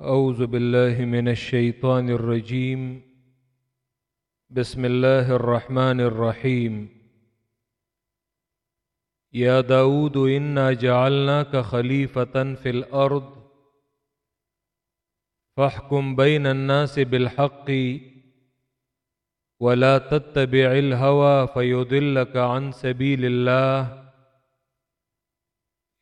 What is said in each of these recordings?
أعوذ بالله من الشيطان الرجيم. بسم الله الرحمن الرحيم. يا داود، إنا جعلناك خليفة في الأرض. فاحكم بين الناس بالحق ولا تتبع الهوى فيضلك عن سبيل الله.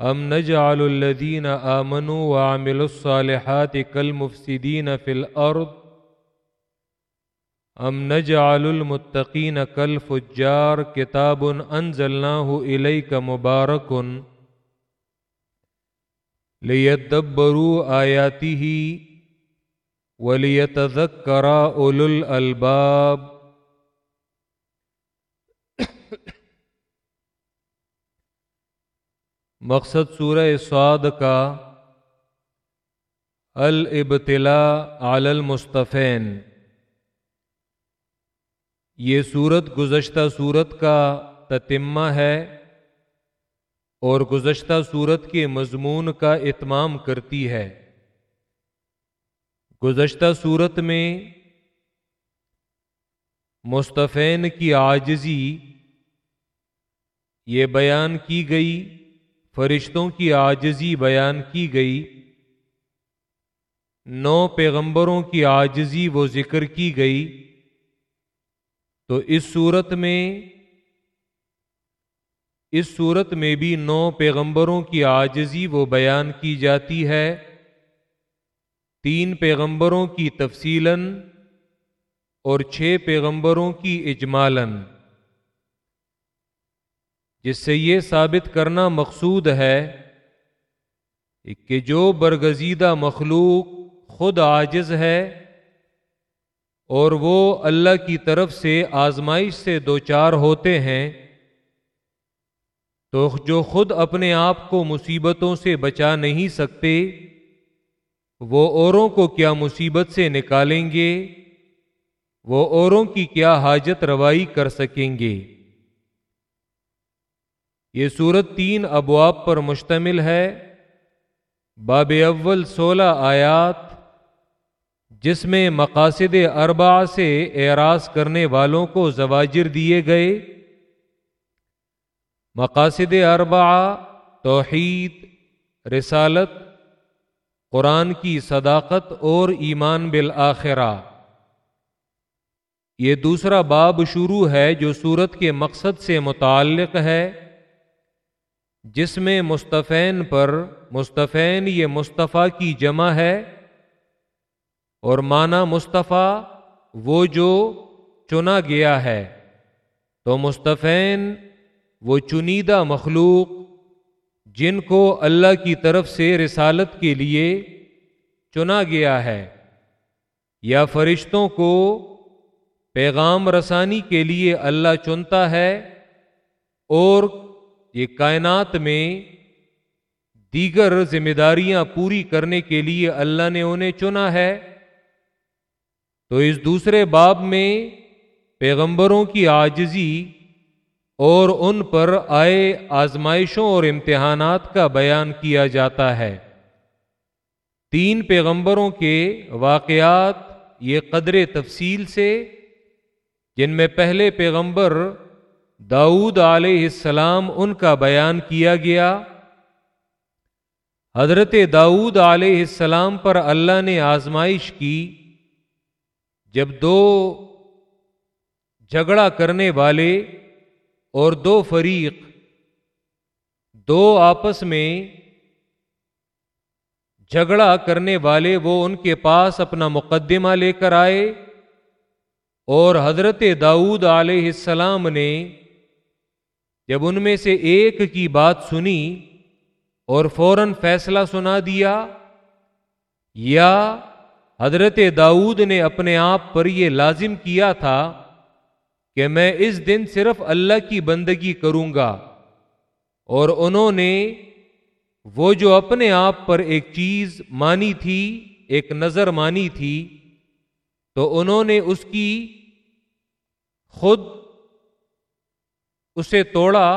ام نجعل الذين امنوا وعملوا الصالحات كالمفسدين في الارض ام نجعل المتقين كالفجار كتاب انزلناه اليك مبارك ليدبروا اياته وليتذكر اولو الالباب مقصد سورہ سعد کا الابتلا علی المصطفین۔ یہ صورت گزشتہ صورت کا تتمہ ہے اور گزشتہ صورت کے مضمون کا اتمام کرتی ہے۔ گزشتہ صورت میں مصطفین کی آجزی یہ بیان کی گئی فرشتوں کی آجزی بیان کی گئی۔ نو پیغمبروں کی آجزی وہ ذکر کی گئی۔ تو اس صورت میں، اس صورت میں بھی نو پیغمبروں کی آجزی وہ بیان کی جاتی ہے۔ تین پیغمبروں کی تفصیل اور چھ پیغمبروں کی اجمالن جس سے یہ ثابت کرنا مقصود ہے کہ جو برگزیدہ مخلوق خود عاجز ہے اور وہ اللہ کی طرف سے آزمائش سے دو چار ہوتے ہیں، تو جو خود اپنے آپ کو مصیبتوں سے بچا نہیں سکتے، وہ اوروں کو کیا مصیبت سے نکالیں گے؟ وہ اوروں کی کیا حاجت روائی کر سکیں گے؟ یہ صورت تین ابواب پر مشتمل ہے۔ باب اول، سولہ آیات، جس میں مقاصد اربع سے اعراض کرنے والوں کو زواجر دیے گئے۔ مقاصد اربع توحید، رسالت، قرآن کی صداقت اور ایمان بالآخرہ۔ یہ دوسرا باب شروع ہے جو صورت کے مقصد سے متعلق ہے۔ جس میں مصطفین پر، مصطفین یہ مصطفیٰ کی جمع ہے، اور معنی مصطفیٰ وہ جو چنا گیا ہے۔ تو مصطفین وہ چنیدہ مخلوق جن کو اللہ کی طرف سے رسالت کے لیے چنا گیا ہے، یا فرشتوں کو پیغام رسانی کے لیے اللہ چنتا ہے، اور یہ کائنات میں دیگر ذمہ داریاں پوری کرنے کے لیے اللہ نے انہیں چنا ہے، تو اس دوسرے باب میں پیغمبروں کی آجزی اور ان پر آئے آزمائشوں اور امتحانات کا بیان کیا جاتا ہے۔ تین پیغمبروں کے واقعات یہ قدر تفصیل سے، جن میں پہلے پیغمبر داود علیہ السلام ان کا بیان کیا گیا۔ حضرت داود علیہ السلام پر اللہ نے آزمائش کی، جب دو جھگڑا کرنے والے اور دو فریق دو آپس میں جھگڑا کرنے والے وہ ان کے پاس اپنا مقدمہ لے کر آئے اور حضرت داود علیہ السلام نے جب ان میں سے ایک کی بات سنی اور فوراً فیصلہ سنا دیا، یا حضرت داؤد نے اپنے آپ پر یہ لازم کیا تھا کہ میں اس دن صرف اللہ کی بندگی کروں گا اور انہوں نے وہ جو اپنے آپ پر ایک چیز مانی تھی، ایک نظر مانی تھی، تو انہوں نے اس کی خود اسے توڑا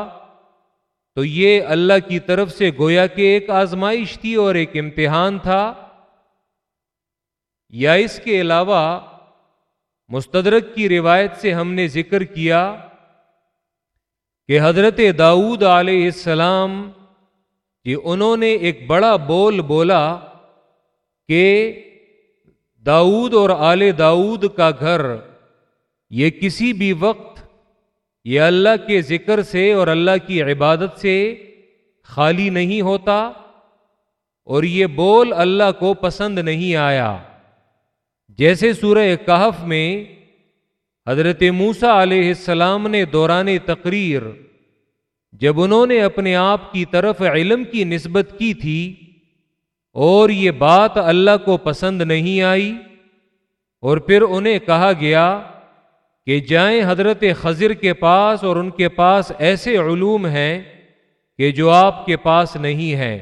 تو یہ اللہ کی طرف سے گویا کہ ایک آزمائش تھی اور ایک امتحان تھا۔ یا اس کے علاوہ مستدرک کی روایت سے ہم نے ذکر کیا کہ حضرت داؤد علیہ السلام کہ انہوں نے ایک بڑا بول بولا کہ داؤد اور آل داؤد کا گھر یہ کسی بھی وقت یہ اللہ کے ذکر سے اور اللہ کی عبادت سے خالی نہیں ہوتا اور یہ بول اللہ کو پسند نہیں آیا۔ جیسے سورہ کہف میں حضرت موسا علیہ السلام نے دوران تقریر جب انہوں نے اپنے آپ کی طرف علم کی نسبت کی تھی اور یہ بات اللہ کو پسند نہیں آئی اور پھر انہیں کہا گیا کہ جائیں حضرت خضر کے پاس اور ان کے پاس ایسے علوم ہیں کہ جو آپ کے پاس نہیں ہیں۔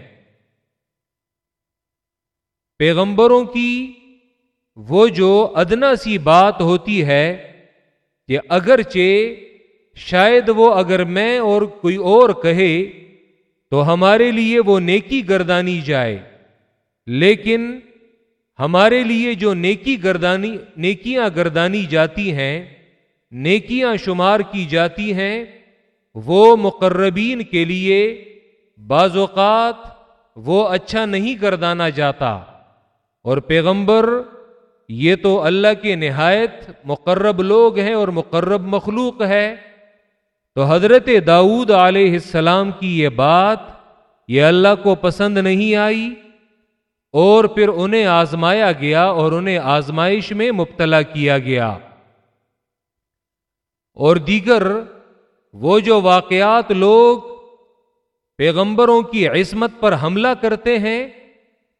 پیغمبروں کی وہ جو ادنا سی بات ہوتی ہے کہ اگرچہ شاید وہ اگر میں اور کوئی اور کہے تو ہمارے لیے وہ نیکی گردانی جائے، لیکن ہمارے لیے جو نیکی گردانی، نیکیاں گردانی جاتی ہیں نیکیاں شمار کی جاتی ہیں، وہ مقربین کے لیے بعض اوقات وہ اچھا نہیں گردانا جاتا۔ اور پیغمبر، یہ تو اللہ کے نہایت مقرب لوگ ہیں اور مقرب مخلوق ہے۔ تو حضرت داؤد علیہ السلام کی یہ بات، یہ اللہ کو پسند نہیں آئی۔ اور پھر انہیں آزمایا گیا اور انہیں آزمائش میں مبتلا کیا گیا۔ اور دیگر وہ جو واقعات لوگ پیغمبروں کی عصمت پر حملہ کرتے ہیں،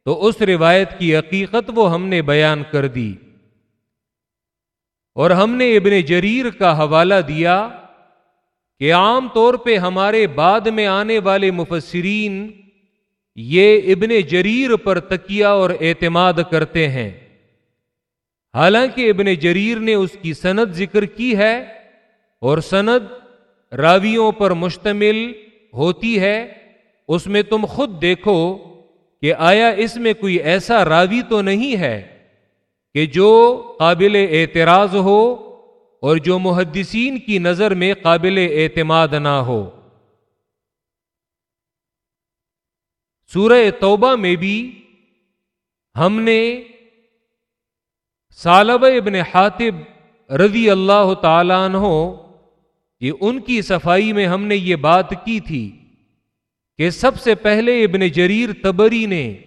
تو اس روایت کی حقیقت وہ ہم نے بیان کر دی۔ اور ہم نے ابن جریر کا حوالہ دیا کہ عام طور پہ ہمارے بعد میں آنے والے مفسرین یہ ابن جریر پر تکیہ اور اعتماد کرتے ہیں۔ حالانکہ ابن جریر نے اس کی سند ذکر کی ہے اور سند راویوں پر مشتمل ہوتی ہے، اس میں تم خود دیکھو کہ آیا اس میں کوئی ایسا راوی تو نہیں ہے کہ جو قابل اعتراض ہو اور جو محدثین کی نظر میں قابل اعتماد نہ ہو۔ سورہ توبہ میں بھی ہم نے سالب ابن حاطب رضی اللہ تعالیٰ عنہ یہ ان کی صفائی میں ہم نے یہ بات کی تھی کہ سب سے پہلے ابن جریر تبری نے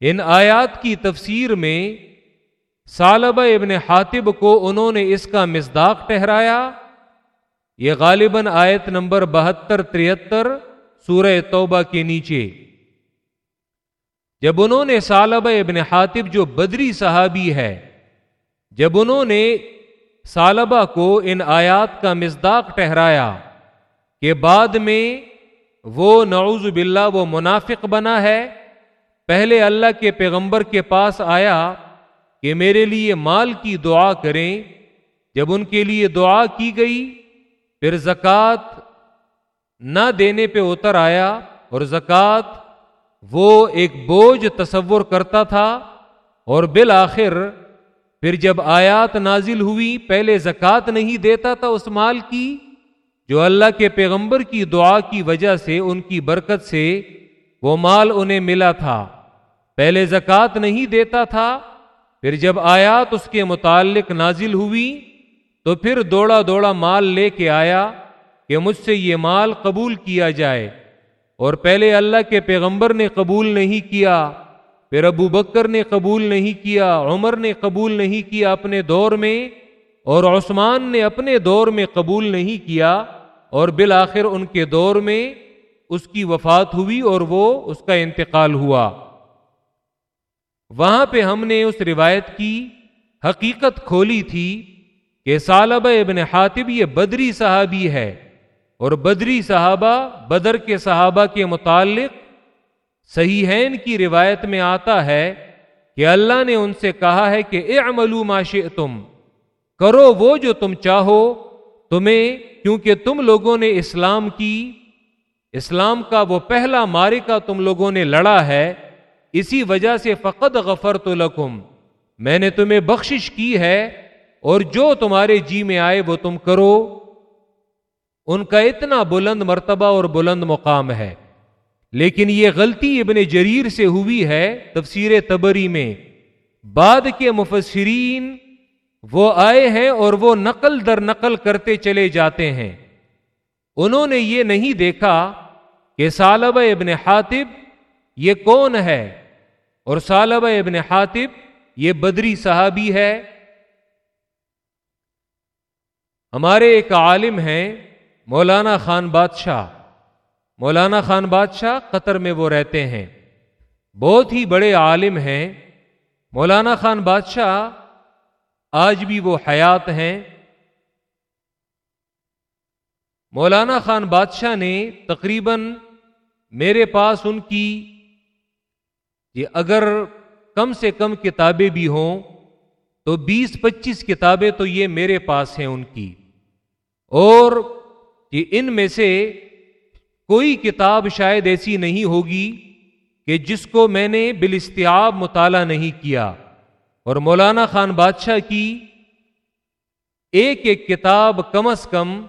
ان آیات کی تفسیر میں سالبہ ابن حاطب کو انہوں نے اس کا مزداق ٹہرایا یہ غالباً آیت نمبر بہتر تریہتر سورہ توبہ کے نیچے۔ جب انہوں نے سالبہ ابن حاطب جو بدری صحابی ہے، جب انہوں نے سالبہ کو ان آیات کا مزداق ٹہرایا کہ بعد میں وہ نعوذ باللہ وہ منافق بنا ہے۔ پہلے اللہ کے پیغمبر کے پاس آیا کہ میرے لیے مال کی دعا کریں۔ جب ان کے لیے دعا کی گئی، پھر زکوٰۃ نہ دینے پہ اتر آیا اور زکوٰۃ وہ ایک بوجھ تصور کرتا تھا اور بالآخر پھر جب آیات نازل ہوئی، پہلے زکوٰۃ نہیں دیتا تھا اس مال کی، جو اللہ کے پیغمبر کی دعا کی وجہ سے، ان کی برکت سے وہ مال انہیں ملا تھا۔ پہلے زکوٰۃ نہیں دیتا تھا، پھر جب آیات اس کے متعلق نازل ہوئی، تو پھر دوڑا دوڑا مال لے کے آیا کہ مجھ سے یہ مال قبول کیا جائے۔ اور پہلے اللہ کے پیغمبر نے قبول نہیں کیا۔ پھر ابو بکر نے قبول نہیں کیا، عمر نے قبول نہیں کیا اپنے دور میں، اور عثمان نے اپنے دور میں قبول نہیں کیا، اور بالآخر ان کے دور میں اس کی وفات ہوئی اور وہ اس کا انتقال ہوا۔ وہاں پہ ہم نے اس روایت کی حقیقت کھولی تھی کہ سالب ابن حاتب یہ بدری صحابی ہے، اور بدری صحابہ بدر کے صحابہ کے متعلق صحیحین کی روایت میں آتا ہے کہ اللہ نے ان سے کہا ہے کہ اعملوا ما شئتم، کرو وہ جو تم چاہو، تمہیں کیونکہ تم لوگوں نے اسلام کی، اسلام کا وہ پہلا مارے کا تم لوگوں نے لڑا ہے، اسی وجہ سے فقط غفر تو لکم۔ میں نے تمہیں بخشش کی ہے اور جو تمہارے جی میں آئے وہ تم کرو۔ ان کا اتنا بلند مرتبہ اور بلند مقام ہے۔ لیکن یہ غلطی ابن جریر سے ہوئی ہے تفسیر تبری میں۔ بعد کے مفسرین وہ آئے ہیں اور وہ نقل در نقل کرتے چلے جاتے ہیں۔ انہوں نے یہ نہیں دیکھا کہ سالب ابن حاتب یہ کون ہے اور سالب ابن حاتب یہ بدری صحابی ہے۔ ہمارے ایک عالم ہیں مولانا خان بادشاہ۔ مولانا خان بادشاہ قطر میں وہ رہتے ہیں۔ بہت ہی بڑے عالم ہیں۔ مولانا خان بادشاہ آج بھی وہ حیات ہیں۔ مولانا خان بادشاہ نے تقریباً میرے پاس ان کی یہ اگر کم سے کم کتابیں بھی ہوں تو بیس پچیس کتابیں تو یہ میرے پاس ہیں ان کی۔ اور یہ ان میں سے کوئی کتاب شاید ایسی نہیں ہوگی کہ جس کو میں نے بلستیاب مطالعہ نہیں کیا۔ اور مولانا خان بادشاہ کی ایک ایک کتاب کم از کم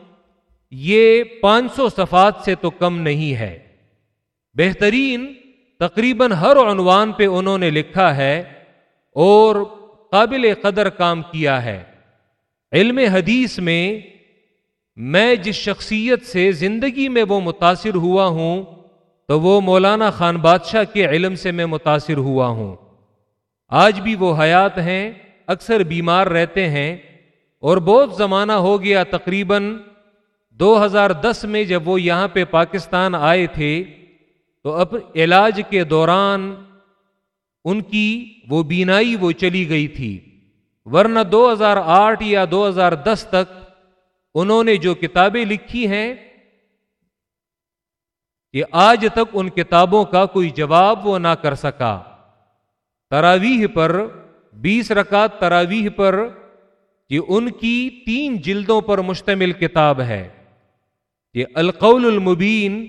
یہ پانچ سو صفات سے تو کم نہیں ہے۔ بہترین تقریباً ہر عنوان پہ انہوں نے لکھا ہے اور قابل قدر کام کیا ہے۔ علم حدیث میں میں جس شخصیت سے زندگی میں وہ متاثر ہوا ہوں، تو وہ مولانا خان بادشاہ کے علم سے میں متاثر ہوا ہوں۔ آج بھی وہ حیات ہیں، اکثر بیمار رہتے ہیں، اور بہت زمانہ ہو گیا تقریباً دو ہزار دس میں جب وہ یہاں پہ پاکستان آئے تھے، تو اب علاج کے دوران ان کی وہ بینائی وہ چلی گئی تھی۔ ورنہ دو ہزار آٹھ یا دو ہزار دس تک انہوں نے جو کتابیں لکھی ہیں کہ آج تک ان کتابوں کا کوئی جواب وہ نہ کر سکا۔ تراویح پر، بیس رکعت تراویح پر یہ ان کی تین جلدوں پر مشتمل کتاب ہے یہ القول المبین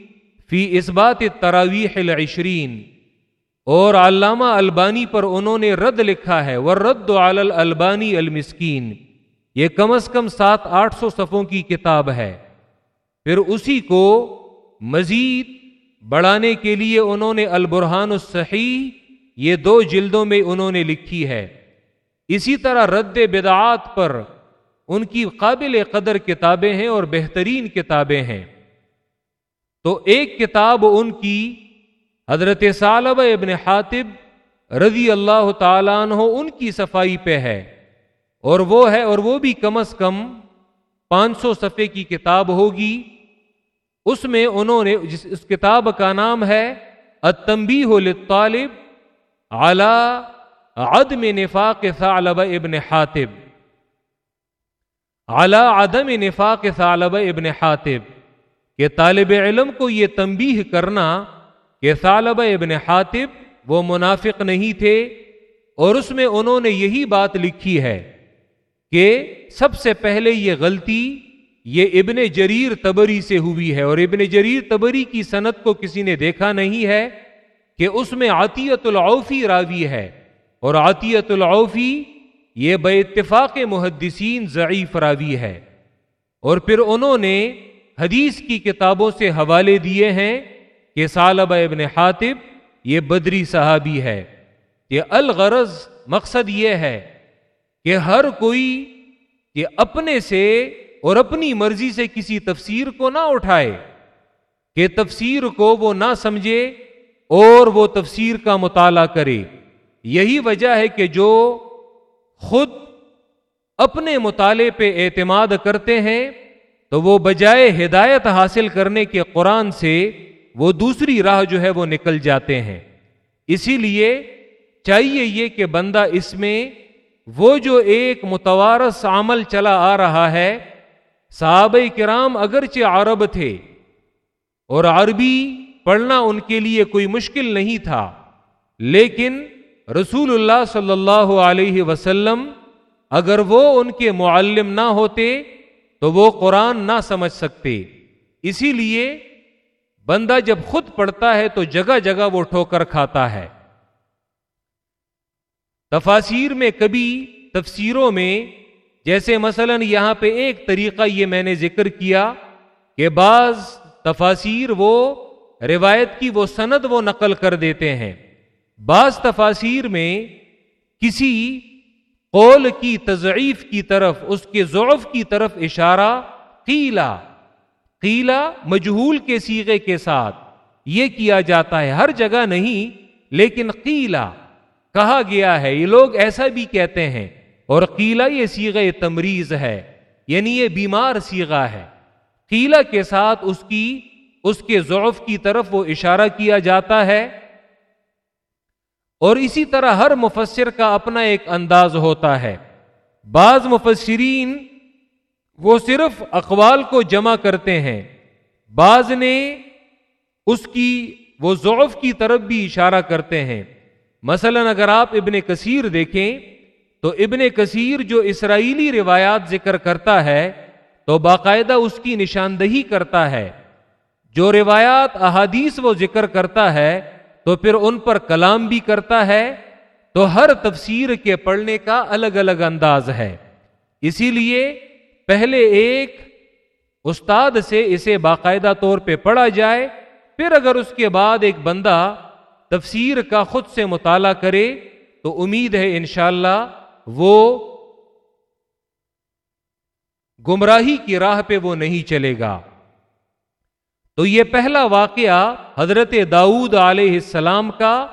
فی اس بات تراویح العشرین، اور علامہ البانی پر انہوں نے رد لکھا ہے وہ رد البانی المسکین یہ کم از کم سات آٹھ سو صفوں کی کتاب ہے۔ پھر اسی کو مزید بڑھانے کے لیے انہوں نے البرحان الصحیح یہ دو جلدوں میں انہوں نے لکھی ہے۔ اسی طرح رد بدعات پر ان کی قابل قدر کتابیں ہیں اور بہترین کتابیں ہیں۔ تو ایک کتاب ان کی حضرت صالب ابن حاتب رضی اللہ تعالیٰ عنہ ان کی صفائی پہ ہے۔ اور وہ ہے اور وہ بھی کم از کم پانچ سو صفحے کی کتاب ہوگی۔ اس میں انہوں نے، جس، اس کتاب کا نام ہے اتمبی ہو لالب اعلی عدم نفاق ثعلب ابن حاتب۔ اعلی عدم نفاق ثعلب ابن حاتب۔ کہ طالب علم کو یہ تنبیہ کرنا کہ ثعلب ابن حاتب وہ منافق نہیں تھے۔ اور اس میں انہوں نے یہی بات لکھی ہے۔ کہ سب سے پہلے یہ غلطی یہ ابن جریر تبری سے ہوئی ہے اور ابن جریر تبری کی صنعت کو کسی نے دیکھا نہیں ہے کہ اس میں عطیت العوفی راوی ہے اور عطیت العوفی یہ بے اتفاق محدثین ضعیف راوی ہے اور پھر انہوں نے حدیث کی کتابوں سے حوالے دیے ہیں کہ سالب ابن حاتب یہ بدری صحابی ہے یہ الغرض مقصد یہ ہے کہ ہر کوئی یہ اپنے سے اور اپنی مرضی سے کسی تفسیر کو نہ اٹھائے، کہ تفسیر کو وہ نہ سمجھے اور وہ تفسیر کا مطالعہ کرے۔ یہی وجہ ہے کہ جو خود اپنے مطالعے پہ اعتماد کرتے ہیں، تو وہ بجائے ہدایت حاصل کرنے کے قرآن سے وہ دوسری راہ جو ہے وہ نکل جاتے ہیں۔ اسی لیے چاہیے یہ کہ بندہ اس میں وہ جو ایک متوارس عمل چلا آ رہا ہے، صحابہ کرام اگرچہ عرب تھے اور عربی پڑھنا ان کے لیے کوئی مشکل نہیں تھا، لیکن رسول اللہ صلی اللہ علیہ وسلم اگر وہ ان کے معلم نہ ہوتے تو وہ قرآن نہ سمجھ سکتے۔ اسی لیے بندہ جب خود پڑھتا ہے تو جگہ جگہ وہ ٹھوکر کھاتا ہے۔ تفاصیر میں کبھی تفسیروں میں جیسے مثلا یہاں پہ ایک طریقہ یہ میں نے ذکر کیا کہ بعض تفاصیر وہ روایت کی وہ سند وہ نقل کر دیتے ہیں۔ بعض تفاصیر میں کسی قول کی تضعیف کی طرف، اس کے ضعف کی طرف اشارہ قیلا قیلا مجہول کے سیغے کے ساتھ یہ کیا جاتا ہے ہر جگہ نہیں، لیکن قیلا کہا گیا ہے، یہ لوگ ایسا بھی کہتے ہیں، اور قیلا یہ سیغے تمریز ہے یعنی یہ بیمار سیگا ہے۔ قیلا کے ساتھ اس کی، اس کے ضعف کی طرف وہ اشارہ کیا جاتا ہے۔ اور اسی طرح ہر مفسر کا اپنا ایک انداز ہوتا ہے۔ بعض مفسرین وہ صرف اقوال کو جمع کرتے ہیں، بعض نے اس کی، وہ ضعف کی طرف بھی اشارہ کرتے ہیں۔ مثلا اگر آپ ابن کثیر دیکھیں، تو ابن کثیر جو اسرائیلی روایات ذکر کرتا ہے، تو باقاعدہ اس کی نشاندہی کرتا ہے۔ جو روایات، احادیث وہ ذکر کرتا ہے، تو پھر ان پر کلام بھی کرتا ہے۔ تو ہر تفسیر کے پڑھنے کا الگ الگ انداز ہے۔ اسی لیے پہلے ایک استاد سے اسے باقاعدہ طور پہ پڑھا جائے، پھر اگر اس کے بعد ایک بندہ تفسیر کا خود سے مطالعہ کرے تو امید ہے انشاءاللہ وہ گمراہی کی راہ پہ وہ نہیں چلے گا۔ تو یہ پہلا واقعہ حضرت داؤد علیہ السلام کا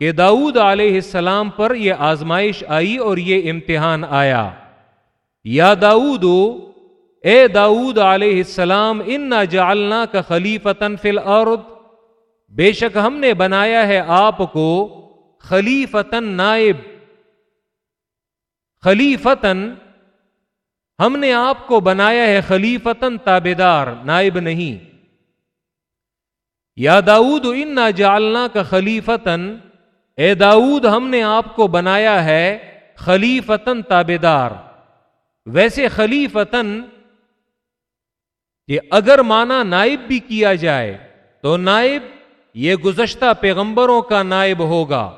کہ داؤد علیہ السلام پر یہ آزمائش آئی اور یہ امتحان آیا۔ یا داود اے داود علیہ السلام ان جالنا کا خلیفتن فل الارض بے شک ہم نے بنایا ہے آپ کو خلیفتن نائب۔ خلیفتن ہم نے آپ کو بنایا ہے خلیفتن تابے دار نائب نہیں۔ یا داود ان جالنا کا خلیفتن اے داود ہم نے آپ کو بنایا ہے خلیفتن تابے دار ویسے خلیفتن کہ اگر مانا نائب بھی کیا جائے تو نائب یہ گزشتہ پیغمبروں کا نائب ہوگا۔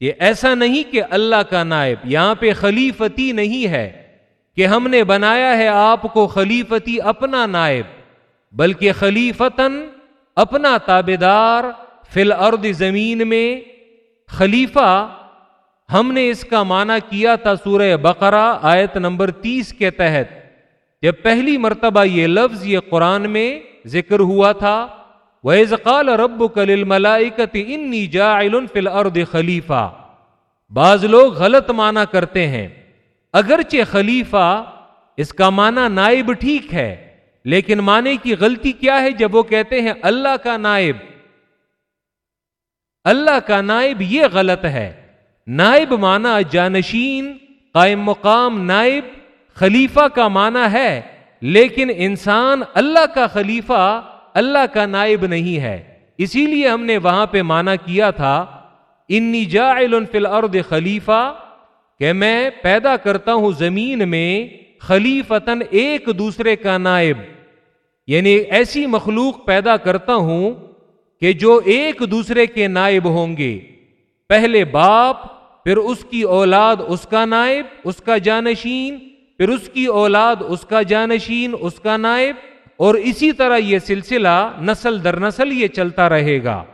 یہ ایسا نہیں کہ اللہ کا نائب، یہاں پہ خلیفتی نہیں ہے۔ کہ ہم نے بنایا ہے آپ کو خلیفتی اپنا نائب، بلکہ خلیفتن اپنا تابے دار فل ارد زمین میں خلیفہ۔ ہم نے اس کا معنی کیا تھا سورہ بقرہ آیت نمبر تیس کے تحت۔ جب پہلی مرتبہ یہ لفظ یہ قرآن میں ذکر ہوا تھا وہ رب کل ملائکت انی جا فل ارد خلیفہ بعض لوگ غلط معنی کرتے ہیں۔ اگرچہ خلیفہ، اس کا معنی نائب ٹھیک ہے، لیکن معنی کی غلطی کیا ہے جب وہ کہتے ہیں اللہ کا نائب؟ اللہ کا نائب یہ غلط ہے۔ نائب مانا جانشین، قائم مقام نائب، خلیفہ کا معنی ہے، لیکن انسان اللہ کا خلیفہ اللہ کا نائب نہیں ہے۔ اسی لیے ہم نے وہاں پہ مانا کیا تھا، انی جاعل فی الارض خلیفہ کہ میں پیدا کرتا ہوں زمین میں خلیفتن ایک دوسرے کا نائب۔ یعنی ایسی مخلوق پیدا کرتا ہوں کہ جو ایک دوسرے کے نائب ہوں گے۔ پہلے باپ، پھر اس کی اولاد اس کا نائب، اس کا جانشین، پھر اس کی اولاد اس کا جانشین، اس کا نائب۔ اور اسی طرح یہ سلسلہ نسل در نسل یہ چلتا رہے گا۔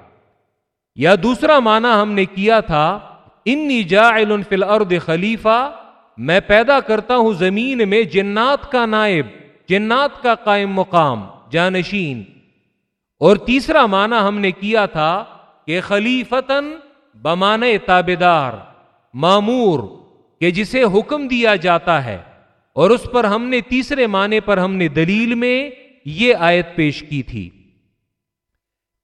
یا دوسرا معنی ہم نے کیا تھا، انی جاعل فی الارض خلیفہ میں پیدا کرتا ہوں زمین میں جنات کا نائب، جنات کا قائم مقام، جانشین۔ اور تیسرا معنی ہم نے کیا تھا کہ خلیفتن بمانے تابے دار معمور کہ جسے حکم دیا جاتا ہے۔ اور اس پر ہم نے تیسرے معنی پر ہم نے دلیل میں یہ آیت پیش کی تھی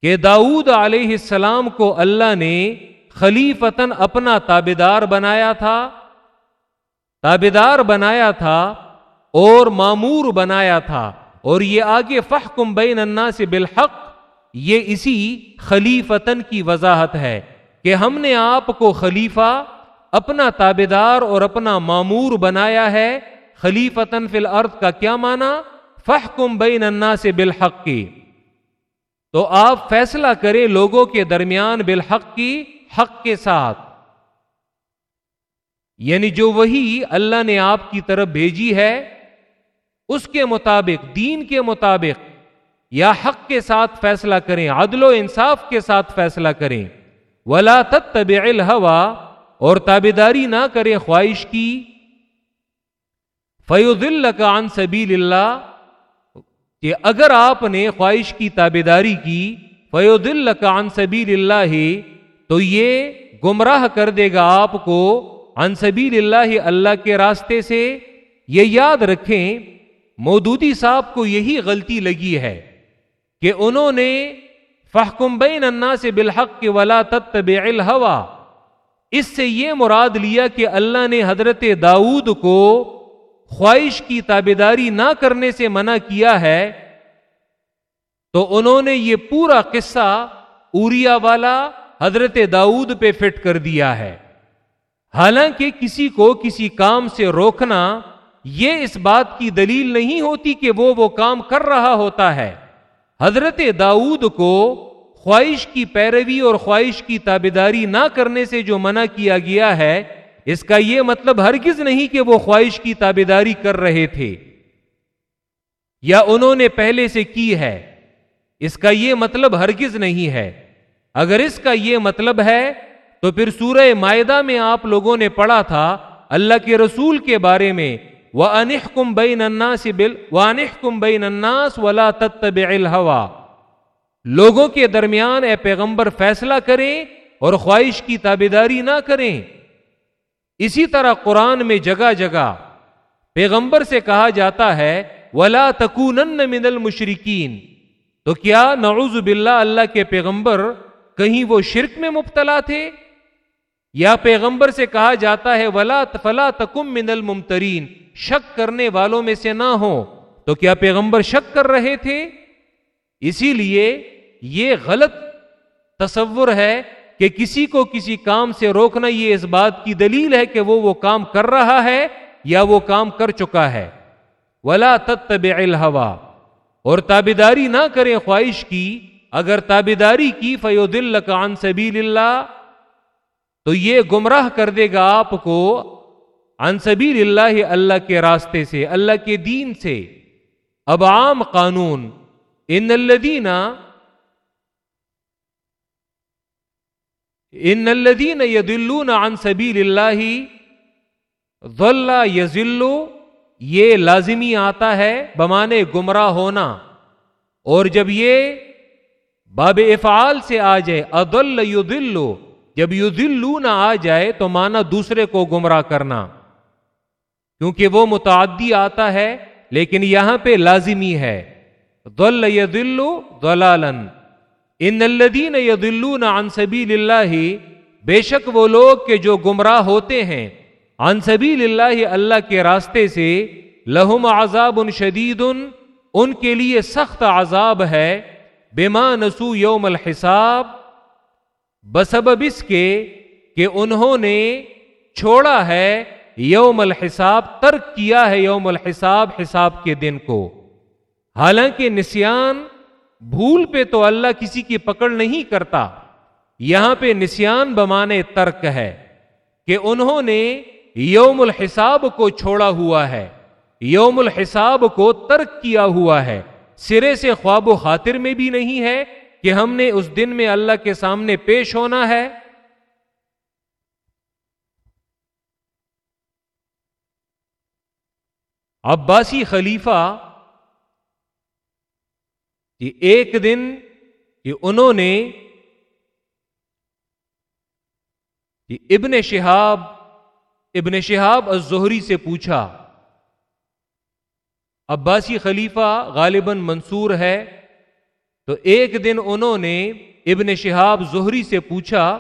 کہ داؤد علیہ السلام کو اللہ نے خلیفتن اپنا تابیدار بنایا تھا تابیدار بنایا تھا اور معمور بنایا تھا، اور یہ آگے فحکم بین الناس سے بالحق، یہ اسی خلیفتن کی وضاحت ہے کہ ہم نے آپ کو خلیفہ، اپنا تابیدار اور اپنا معمور بنایا ہے خلیفتن فی الارض کا کیا معنی؟ فحکم بین الناس سے بالحق. کی تو آپ فیصلہ کریں لوگوں کے درمیان بالحق کی، حق کے ساتھ. یعنی جو وہی اللہ نے آپ کی طرف بھیجی ہے، اس کے مطابق، دین کے مطابق، یا حق کے ساتھ فیصلہ کریں، عدل و انصاف کے ساتھ فیصلہ کریں. ولا تب الحوا اور تابیداری نہ کریں خواہش کی. فیوز کا عن سبیل اللہ کہ اگر آپ نے خواہش کی تابیداری کی فیوز کا عن سبیل اللہ تو یہ گمراہ کر دے گا آپ کو عن سبیل اللہ اللہ کے راستے سے۔ یہ یاد رکھیں، مودودی صاحب کو یہی غلطی لگی ہے کہ انہوں نے فحکم بین انا سے بالحق کے ولا تب الحوا اس سے یہ مراد لیا کہ اللہ نے حضرت داؤد کو خواہش کی تابیداری نہ کرنے سے منع کیا ہے، تو انہوں نے یہ پورا قصہ اوریا والا حضرت داؤد پہ فٹ کر دیا ہے۔ حالانکہ کسی کو کسی کام سے روکنا یہ اس بات کی دلیل نہیں ہوتی کہ وہ وہ کام کر رہا ہوتا ہے۔ حضرت داؤد کو خواہش کی پیروی اور خواہش کی تابیداری نہ کرنے سے جو منع کیا گیا ہے اس کا یہ مطلب ہرگز نہیں کہ وہ خواہش کی تابیداری کر رہے تھے۔ یا انہوں نے پہلے سے کی ہے۔ اس کا یہ مطلب ہرگز نہیں ہے۔ اگر اس کا یہ مطلب ہے، تو پھر سورہ معدہ میں آپ لوگوں نے پڑھا تھا اللہ کے رسول کے بارے میں وہ انح کم بین اناس بل و کم بین اناس ولا تب الحوا لوگوں کے درمیان اے پیغمبر فیصلہ کریں اور خواہش کی تابیداری نہ کریں۔ اسی طرح قرآن میں جگہ جگہ پیغمبر سے کہا جاتا ہے، ولا تکون من المشرقین تو کیا نعوذ باللہ اللہ کے پیغمبر کہیں وہ شرک میں مبتلا تھے؟ یا پیغمبر سے کہا جاتا ہے، ولا فلا تکم من الممترین شک کرنے والوں میں سے نہ ہو تو کیا پیغمبر شک کر رہے تھے؟ اسی لیے یہ غلط تصور ہے کہ کسی کو کسی کام سے روکنا یہ اس بات کی دلیل ہے کہ وہ وہ کام کر رہا ہے یا وہ کام کر چکا ہے۔ ولا تب الحوا اور تابیداری نہ کریں خواہش کی۔ اگر تابیداری کی فیو دل عن سبیل اللہ تو یہ گمراہ کر دے گا آپ کو عن سبیل اللہ اللہ کے راستے سے، اللہ کے دین سے۔ اب عام قانون، ان الدین ان الدین یدلون عن سبیل اللہ ذل یزلو یہ لازمی آتا ہے بمانے گمراہ ہونا۔ اور جب یہ باب افعال سے آ جائے ادل یدلو جب یدلون آ جائے تو مانا دوسرے کو گمراہ کرنا۔ کیونکہ وہ متعدی آتا ہے، لیکن یہاں پہ لازمی ہے۔ دل یدلو دلالن ان الدین یدلون عن سبیل اللہ بے شک وہ لوگ کے جو گمراہ ہوتے ہیں۔ عن سبیل اللہ اللہ کے راستے سے لہم عذاب شدید ان کے لیے سخت عذاب ہے۔ بما نسو یوم الحساب۔ بسبب اس کے کہ انہوں نے چھوڑا ہے یوم الحساب، ترک کیا ہے یوم الحساب، حساب کے دن کو۔ حالانکہ نسیان بھول پہ تو اللہ کسی کی پکڑ نہیں کرتا۔ یہاں پہ نسیان بمانے ترک ہے کہ انہوں نے یوم الحساب کو چھوڑا ہوا ہے۔ یوم الحساب کو ترک کیا ہوا ہے۔ سرے سے خواب و خاطر میں بھی نہیں ہے کہ ہم نے اس دن میں اللہ کے سامنے پیش ہونا ہے۔ عباسی خلیفہ کہ ایک دن کہ انہوں نے کہ ابن شہاب ابن شہاب الزہری سے پوچھا، عباسی خلیفہ غالباً منصور ہے، تو ایک دن انہوں نے ابن شہاب زہری سے پوچھا،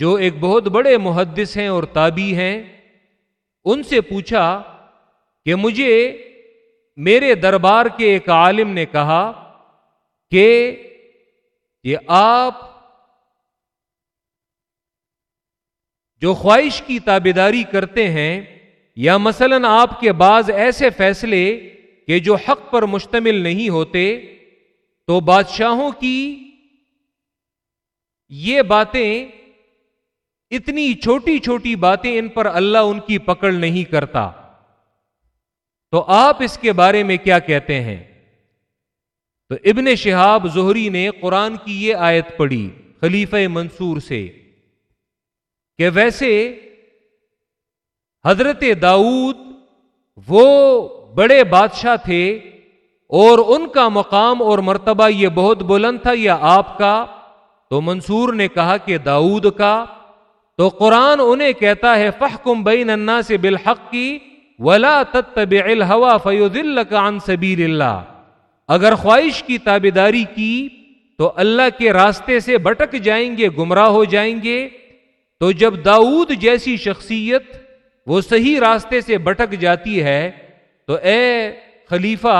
جو ایک بہت بڑے محدث ہیں اور تابی ہیں، ان سے پوچھا کہ مجھے میرے دربار کے ایک عالم نے کہا کہ یہ آپ جو خواہش کی تابیداری کرتے ہیں یا مثلا آپ کے بعض ایسے فیصلے کہ جو حق پر مشتمل نہیں ہوتے، تو بادشاہوں کی یہ باتیں، اتنی چھوٹی چھوٹی باتیں ان پر اللہ ان کی پکڑ نہیں کرتا۔ تو آپ اس کے بارے میں کیا کہتے ہیں؟ تو ابن شہاب زہری نے قرآن کی یہ آیت پڑھی خلیفہ منصور سے کہ ویسے حضرت داؤد وہ بڑے بادشاہ تھے اور ان کا مقام اور مرتبہ یہ بہت بلند تھا یا آپ کا؟ تو منصور نے کہا کہ داؤد کا۔ تو قرآن انہیں کہتا ہے فحکم بین انا سے بالحق کی ولا تتبع الهوى فيضلك عن سبيل اللہ اگر خواہش کی تابیداری کی تو اللہ کے راستے سے بٹک جائیں گے، گمراہ ہو جائیں گے۔ تو جب داؤد جیسی شخصیت وہ صحیح راستے سے بٹک جاتی ہے تو اے خلیفہ،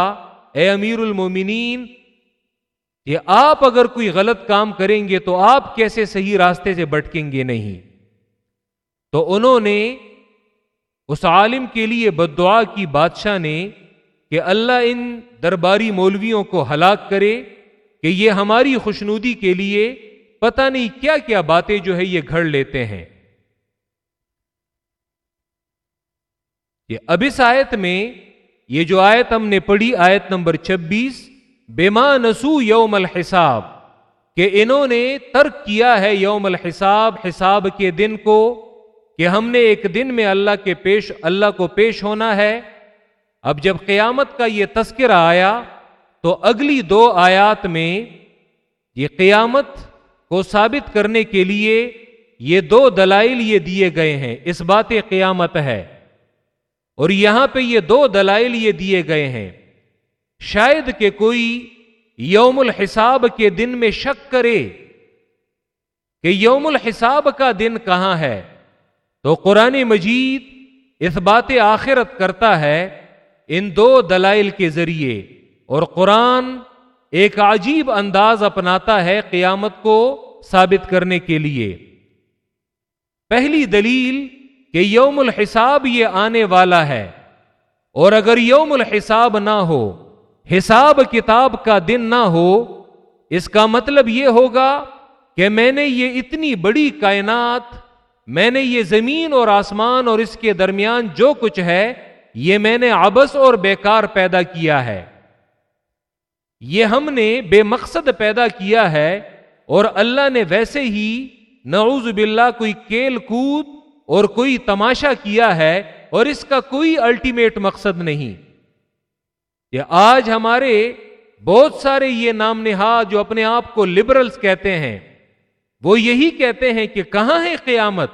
اے امیر المومنین، کہ آپ اگر کوئی غلط کام کریں گے تو آپ کیسے صحیح راستے سے بٹکیں گے نہیں؟ تو انہوں نے اس عالم کے لیے بدعا کی بادشاہ نے کہ اللہ ان درباری مولویوں کو ہلاک کرے کہ یہ ہماری خوشنودی کے لیے پتہ نہیں کیا کیا باتیں جو ہے یہ گھڑ لیتے ہیں۔ یہ اب اس آیت میں یہ جو آیت ہم نے پڑھی آیت نمبر چھبیس بیما نسو یوم الحساب، کہ انہوں نے ترک کیا ہے یوم الحساب، حساب کے دن کو، کہ ہم نے ایک دن میں اللہ کے پیش، اللہ کو پیش ہونا ہے اب جب قیامت کا یہ تذکرہ آیا تو اگلی دو آیات میں یہ قیامت کو ثابت کرنے کے لیے یہ دو دلائل یہ دیے گئے ہیں، اس بات قیامت ہے۔ اور یہاں پہ یہ دو دلائل یہ دیے گئے ہیں۔ شاید کہ کوئی یوم الحساب کے دن میں شک کرے کہ یوم الحساب کا دن کہاں ہے، تو قرآن مجید اس بات آخرت کرتا ہے ان دو دلائل کے ذریعے اور قرآن ایک عجیب انداز اپناتا ہے قیامت کو ثابت کرنے کے لیے۔ پہلی دلیل کہ یوم الحساب یہ آنے والا ہے اور اگر یوم الحساب نہ ہو، حساب کتاب کا دن نہ ہو، اس کا مطلب یہ ہوگا کہ میں نے یہ اتنی بڑی کائنات، میں نے یہ زمین اور آسمان اور اس کے درمیان جو کچھ ہے یہ میں نے ابس اور بیکار پیدا کیا ہے۔ یہ ہم نے بے مقصد پیدا کیا ہے اور اللہ نے ویسے ہی نعوذ باللہ کوئی کیل کود اور کوئی تماشا کیا ہے اور اس کا کوئی الٹیمیٹ مقصد نہیں۔ یہ آج ہمارے بہت سارے یہ نام نہاد جو اپنے آپ کو لبرلز کہتے ہیں، وہ یہی کہتے ہیں کہ کہاں ہے قیامت؟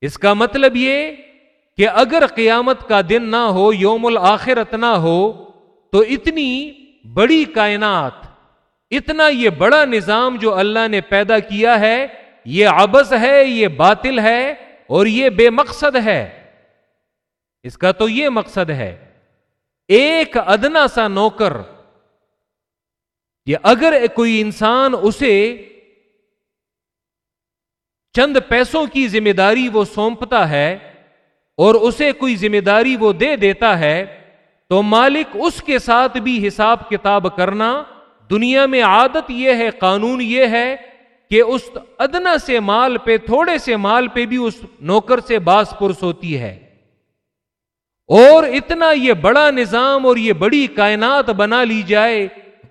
اس کا مطلب یہ کہ اگر قیامت کا دن نہ ہو، یوم الآخرت نہ ہو، تو اتنی بڑی کائنات، اتنا یہ بڑا نظام جو اللہ نے پیدا کیا ہے، یہ ابز ہے، یہ باطل ہے اور یہ بے مقصد ہے۔ اس کا تو یہ مقصد ہے، ایک ادنا سا نوکر یہ اگر کوئی انسان اسے چند پیسوں کی ذمہ داری وہ سونپتا ہے اور اسے کوئی ذمہ داری وہ دے دیتا ہے، تو مالک اس کے ساتھ بھی حساب کتاب کرنا دنیا میں عادت یہ ہے، قانون یہ ہے کہ اس ادنا سے مال پہ، تھوڑے سے مال پہ بھی اس نوکر سے باس پرس ہوتی ہے۔ اور اتنا یہ بڑا نظام اور یہ بڑی کائنات بنا لی جائے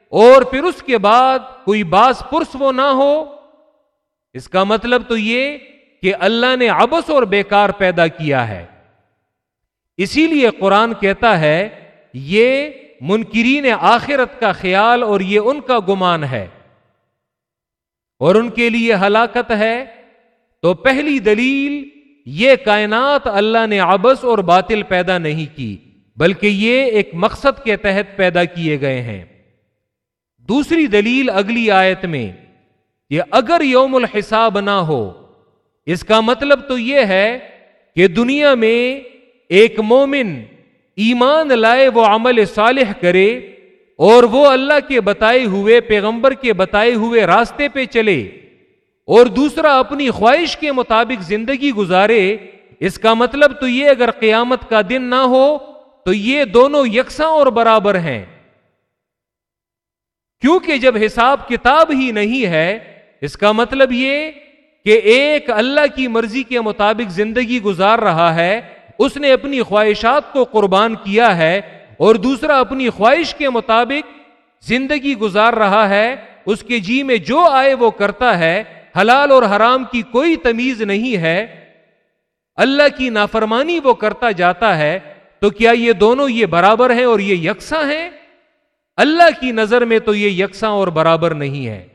اور پھر اس کے بعد کوئی باس پرس وہ نہ ہو۔ اس کا مطلب تو یہ کہ اللہ نے ابس اور بیکار پیدا کیا ہے۔ اسی لیے قرآن کہتا ہے، یہ منکرین آخرت کا خیال اور یہ ان کا گمان ہے۔ اور ان کے لیے ہلاکت ہے۔ تو پہلی دلیل، یہ کائنات اللہ نے ابس اور باطل پیدا نہیں کی، بلکہ یہ ایک مقصد کے تحت پیدا کیے گئے ہیں۔ دوسری دلیل اگلی آیت میں یہ اگر یوم الحساب نہ ہو، اس کا مطلب تو یہ ہے کہ دنیا میں ایک مومن ایمان لائے وہ عمل صالح کرے اور وہ اللہ کے بتائے ہوئے، پیغمبر کے بتائے ہوئے راستے پہ چلے اور دوسرا اپنی خواہش کے مطابق زندگی گزارے، اس کا مطلب تو یہ اگر قیامت کا دن نہ ہو تو یہ دونوں یکساں اور برابر ہیں۔ کیونکہ جب حساب کتاب ہی نہیں ہے، اس کا مطلب یہ کہ ایک اللہ کی مرضی کے مطابق زندگی گزار رہا ہے اس نے اپنی خواہشات کو قربان کیا ہے اور دوسرا اپنی خواہش کے مطابق زندگی گزار رہا ہے، اس کے جی میں جو آئے وہ کرتا ہے، حلال اور حرام کی کوئی تمیز نہیں ہے۔ اللہ کی نافرمانی وہ کرتا جاتا ہے، تو کیا یہ دونوں یہ برابر ہیں اور یہ یکساں ہیں؟ اللہ کی نظر میں تو یہ یکساں اور برابر نہیں ہے۔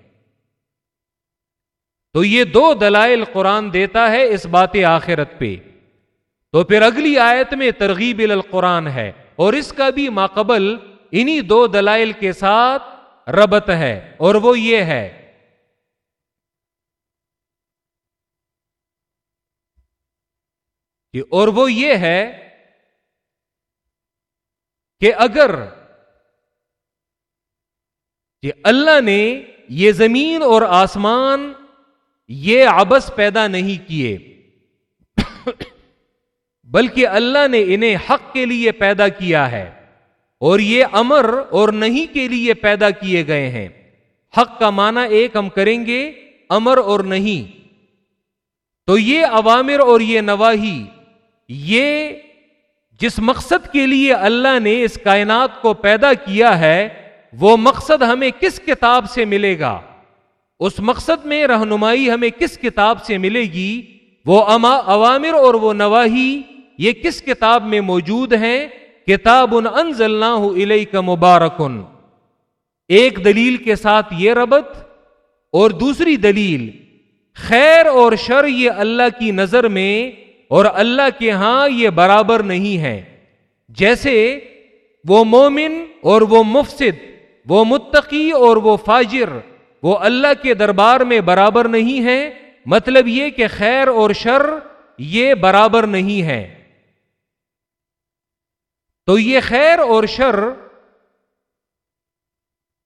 تو یہ دو دلائل قرآن دیتا ہے اس بات آخرت پہ۔ تو پھر اگلی آیت میں ترغیب القرآن ہے اور اس کا بھی ماقبل انہی دو دلائل کے ساتھ ربط ہے اور وہ یہ ہے۔ کہ اور وہ یہ ہے کہ اگر کہ اللہ نے یہ زمین اور آسمان یہ آبس پیدا نہیں کیے بلکہ اللہ نے انہیں حق کے لیے پیدا کیا ہے اور یہ امر اور نہیں کے لیے پیدا کیے گئے ہیں۔ حق کا معنی ایک ہم کریں گے، امر اور نہیں۔ تو یہ عوامر اور یہ نواحی یہ جس مقصد کے لیے اللہ نے اس کائنات کو پیدا کیا ہے، وہ مقصد ہمیں کس کتاب سے ملے گا؟ اس مقصد میں رہنمائی ہمیں کس کتاب سے ملے گی؟ وہ اما عوامر اور وہ نواحی یہ کس کتاب میں موجود ہیں؟ کتاب ان انزل کا مبارکن ایک دلیل کے ساتھ یہ ربط، اور دوسری دلیل، خیر اور شر یہ اللہ کی نظر میں، اور اللہ کے ہاں یہ برابر نہیں ہے۔ جیسے، وہ مومن اور وہ مفسد، وہ متقی اور وہ فاجر، وہ اللہ کے دربار میں برابر نہیں ہے مطلب یہ کہ خیر اور شر یہ برابر نہیں ہے تو یہ خیر اور شر،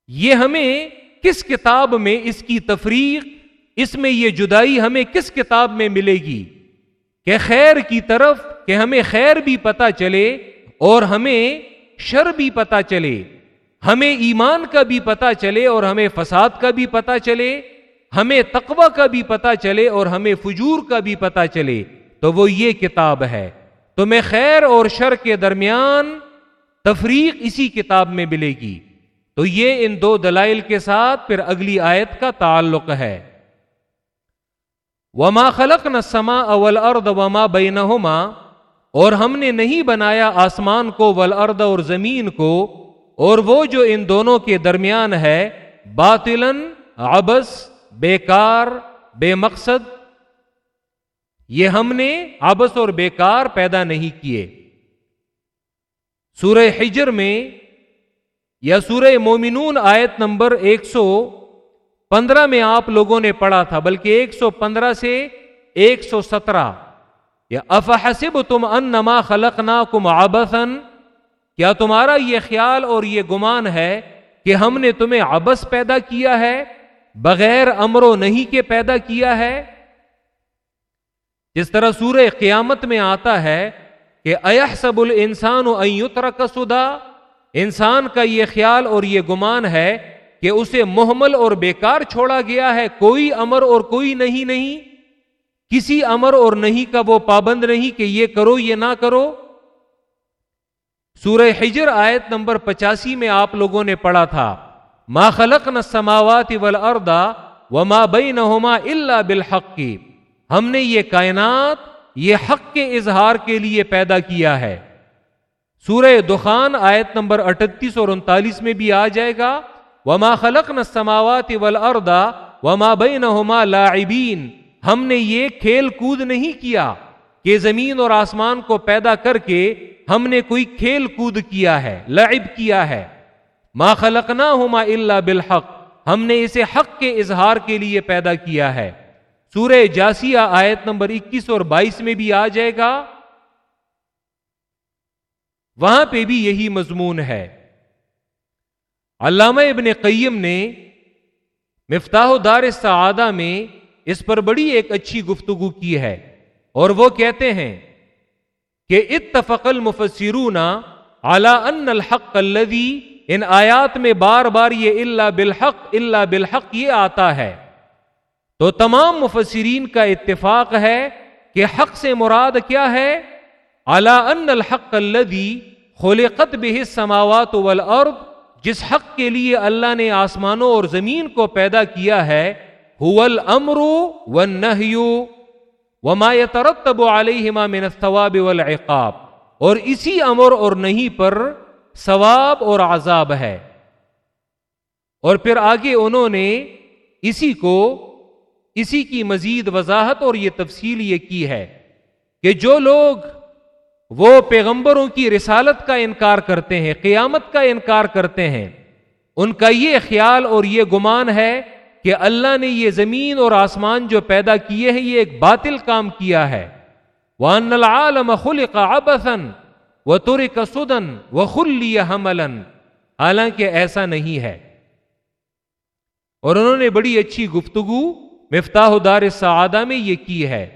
یہ ہمیں کس کتاب میں اس کی تفریق، اس میں یہ جدائی ہمیں کس کتاب میں ملے گی؟ کہ خیر کی طرف، کہ ہمیں خیر بھی پتا چلے اور ہمیں شر بھی پتا چلے، ہمیں ایمان کا بھی پتا چلے اور ہمیں فساد کا بھی پتا چلے، ہمیں تقوی کا بھی پتا چلے اور ہمیں فجور کا بھی پتا چلے، تو وہ یہ کتاب ہے۔ تو میں خیر اور شر کے درمیان تفریق اسی کتاب میں ملے گی۔ تو یہ ان دو دلائل کے ساتھ پھر اگلی آیت کا تعلق ہے۔ وما خلق نہ سما اول ارد وما بینہما اور ہم نے نہیں بنایا آسمان کو ول ارد اور زمین کو، اور وہ جو ان دونوں کے درمیان ہے باطلن ابس بیکار بے مقصد یہ ہم نے آبس اور بیکار پیدا نہیں کیے۔ سورہ حجر میں یا سورہ مومنون آیت نمبر ایک سو پندرہ میں آپ لوگوں نے پڑھا تھا، بلکہ ایک سو پندرہ سے ایک سو سترہ۔ یا افحسب تم ان نما خلق نا کم آبسن کیا تمہارا یہ خیال اور یہ گمان ہے کہ ہم نے تمہیں ابس پیدا کیا ہے، بغیر امر و نہیں کے پیدا کیا ہے؟ جس طرح سورہ قیامت میں آتا ہے کہ ایحسب الانسان ایتر کا سدا انسان کا یہ خیال اور یہ گمان ہے کہ اسے محمل اور بیکار چھوڑا گیا ہے، کوئی امر اور کوئی نہیں نہیں، کسی امر اور نہیں کا وہ پابند نہیں کہ یہ کرو یہ نہ کرو۔ سورہ حجر آیت نمبر پچاسی میں آپ لوگوں نے پڑھا تھا، ما خلق نہ سماوات ول اردا و ماں بئی نہ اللہ بالحق۔ کی ہم نے یہ کائنات یہ حق کے اظہار کے لیے پیدا کیا ہے۔ سورہ دخان آیت نمبر اٹھتیس اور انتالیس میں بھی آ جائے گا۔ وما خلق نہ سماوات ولدا وما بین لاعبین ہم نے یہ کھیل کود نہیں کیا کہ زمین اور آسمان کو پیدا کر کے ہم نے کوئی کھیل کود کیا ہے، لعب کیا ہے۔ ما خلقنا ہوما اللہ بالحق۔ ہم نے اسے حق کے اظہار کے لیے پیدا کیا ہے۔ سورہ جاسیہ آیت نمبر اکیس اور بائیس میں بھی آ جائے گا۔ وہاں پہ بھی یہی مضمون ہے۔ علامہ ابن قیم نے مفتاح دار سعادہ میں اس پر بڑی ایک اچھی گفتگو کی ہے اور وہ کہتے ہیں کہ اتفق المفسرون اعلی ان الحق الذي ان آیات میں بار بار یہ اللہ بالحق اللہ بالحق یہ آتا ہے۔ تو تمام مفسرین کا اتفاق ہے کہ حق سے مراد کیا ہے؟ اعلی ان الحق الذي خلقت به السماوات والارض، جس حق کے لیے اللہ نے آسمانوں اور زمین کو پیدا کیا ہے، هو الامر والنهي وما يترتب عليهما من الثواب والعقاب۔ اور اسی امر اور نہیں پر ثواب اور عذاب ہے۔ اور پھر آگے انہوں نے اسی کو اسی کی مزید وضاحت اور یہ تفصیل یہ کی ہے کہ جو لوگ وہ پیغمبروں کی رسالت کا انکار کرتے ہیں، قیامت کا انکار کرتے ہیں، ان کا یہ خیال اور یہ گمان ہے کہ اللہ نے یہ زمین اور آسمان جو پیدا کیے ہیں، یہ ایک باطل کام کیا ہے۔ وان العالم خلق عبثا وترك سدا وخلي حملا۔ حالانکہ ایسا نہیں ہے۔ اور انہوں نے بڑی اچھی گفتگو مفتاح دار السعادہ میں یہ کی ہے۔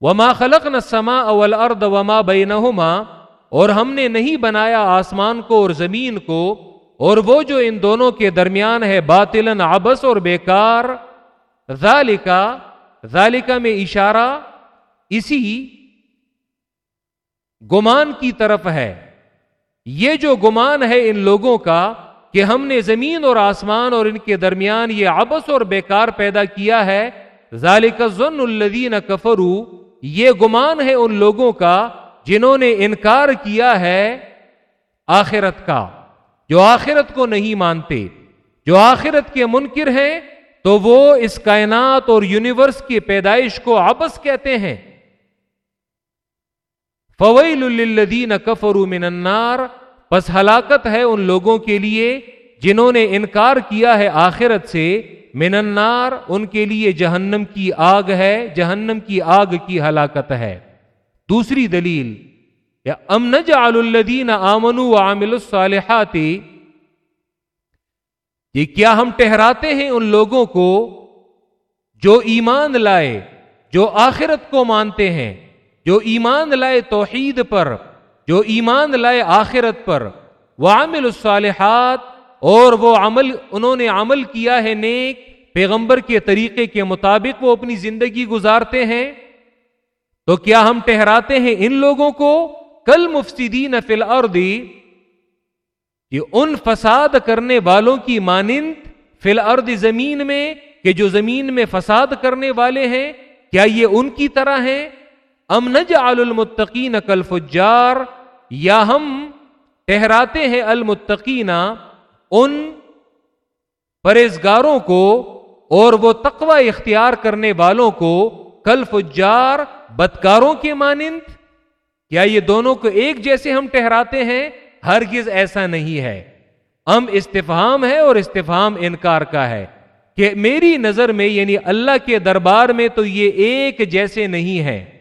وما خلقنا السماء والارض وما بينهما، اور ہم نے نہیں بنایا آسمان کو اور زمین کو، اور وہ جو ان دونوں کے درمیان ہے باطل آبس اور بیکار۔ ذالکا ذالکا میں اشارہ اسی گمان کی طرف ہے۔ یہ جو گمان ہے ان لوگوں کا کہ ہم نے زمین اور آسمان اور ان کے درمیان یہ ابس اور بیکار پیدا کیا ہے، ذالک ظن الدین کفرو یہ گمان ہے ان لوگوں کا جنہوں نے انکار کیا ہے آخرت کا۔ جو آخرت کو نہیں مانتے، جو آخرت کے منکر ہیں، تو وہ اس کائنات اور یونیورس کی پیدائش کو آپس کہتے ہیں۔ فویل الدین کفرو من النار بس ہلاکت ہے ان لوگوں کے لیے جنہوں نے انکار کیا ہے آخرت سے۔ من النار، ان کے لیے جہنم کی آگ ہے، جہنم کی آگ کی ہلاکت ہے۔ دوسری دلیل، یا ام نجعل الذین آمنوا وعملوا الصالحات، یہ کیا ہم ٹہراتے ہیں ان لوگوں کو جو ایمان لائے، جو آخرت کو مانتے ہیں، جو ایمان لائے توحید پر؟ جو ایمان لائے آخرت پر، وہ عامل الصالحات اور وہ عمل، انہوں نے عمل کیا ہے نیک، پیغمبر کے طریقے کے مطابق وہ اپنی زندگی گزارتے ہیں۔ تو کیا ہم ٹہراتے ہیں ان لوگوں کو؟ کل مفسدین فی الارض یہ ان فساد کرنے والوں کی مانند فی الارض زمین میں، کہ جو زمین میں فساد کرنے والے ہیں، کیا یہ ان کی طرح ہیں؟ ام نجعل المتقین کل فجار یا ہم ٹہراتے ہیں المتقین ان پرہزگاروں کو اور وہ تقوی اختیار کرنے والوں کو کل فجار بدکاروں کے مانند۔ کیا یہ دونوں کو ایک جیسے ہم ٹہراتے ہیں؟ ہرگز ایسا نہیں ہے۔ ام استفہام ہے اور استفہام انکار کا ہے۔ کہ میری نظر میں یعنی اللہ کے دربار میں تو یہ ایک جیسے نہیں ہے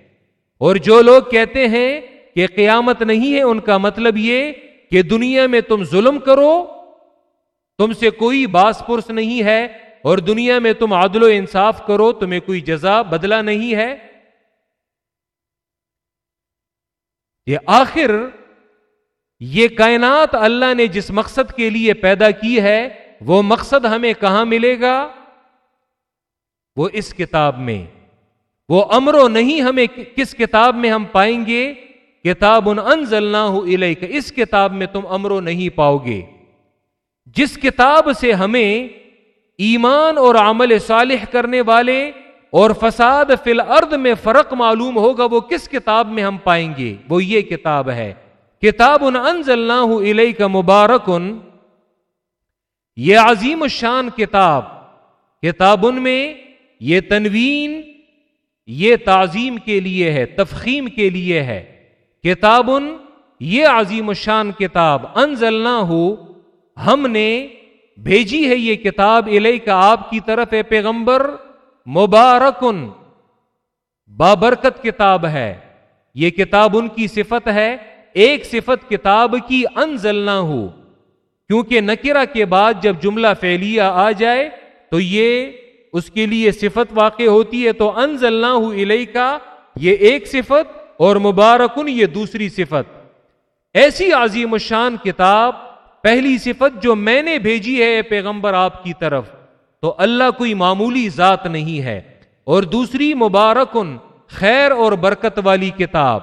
اور جو لوگ کہتے ہیں کہ قیامت نہیں ہے، ان کا مطلب یہ کہ دنیا میں تم ظلم کرو، تم سے کوئی باس پرس نہیں ہے، اور دنیا میں تم عدل و انصاف کرو، تمہیں کوئی جزا بدلہ نہیں ہے۔ یہ آخر یہ کائنات اللہ نے جس مقصد کے لیے پیدا کی ہے، وہ مقصد ہمیں کہاں ملے گا؟ وہ اس کتاب میں۔ وہ امرو نہیں ہمیں کس کتاب میں ہم پائیں گے؟ کتاب ان انزل اس کتاب میں تم امرو نہیں پاؤ گے۔ جس کتاب سے ہمیں ایمان اور عمل صالح کرنے والے اور فساد فی الارض میں فرق معلوم ہوگا، وہ کس کتاب میں ہم پائیں گے؟ وہ یہ کتاب ہے۔ کتاب ان انزل کا مبارکن یہ عظیم الشان کتاب۔ کتاب ان میں یہ تنوین یہ تعظیم کے لیے ہے، تفخیم کے لیے ہے۔ کتاب ان یہ عظیم الشان کتاب انزل ہم نے بھیجی ہے یہ کتاب علیہ کا آپ کی طرف ہے پیغمبر، مبارکن، بابرکت کتاب ہے۔ یہ کتاب ان کی صفت ہے، ایک صفت کتاب کی انزلنا ہو کیونکہ نکرا کے بعد جب جملہ فعلیہ آ جائے، تو یہ اس کے لیے صفت واقع ہوتی ہے تو انزلنا ہو الئی کا یہ ایک صفت اور مبارکن، یہ دوسری صفت۔ ایسی عظیم الشان کتاب، پہلی صفت جو میں نے بھیجی ہے پیغمبر آپ کی طرف، تو اللہ کوئی معمولی ذات نہیں ہے۔ اور دوسری، مبارکن، خیر اور برکت والی کتاب۔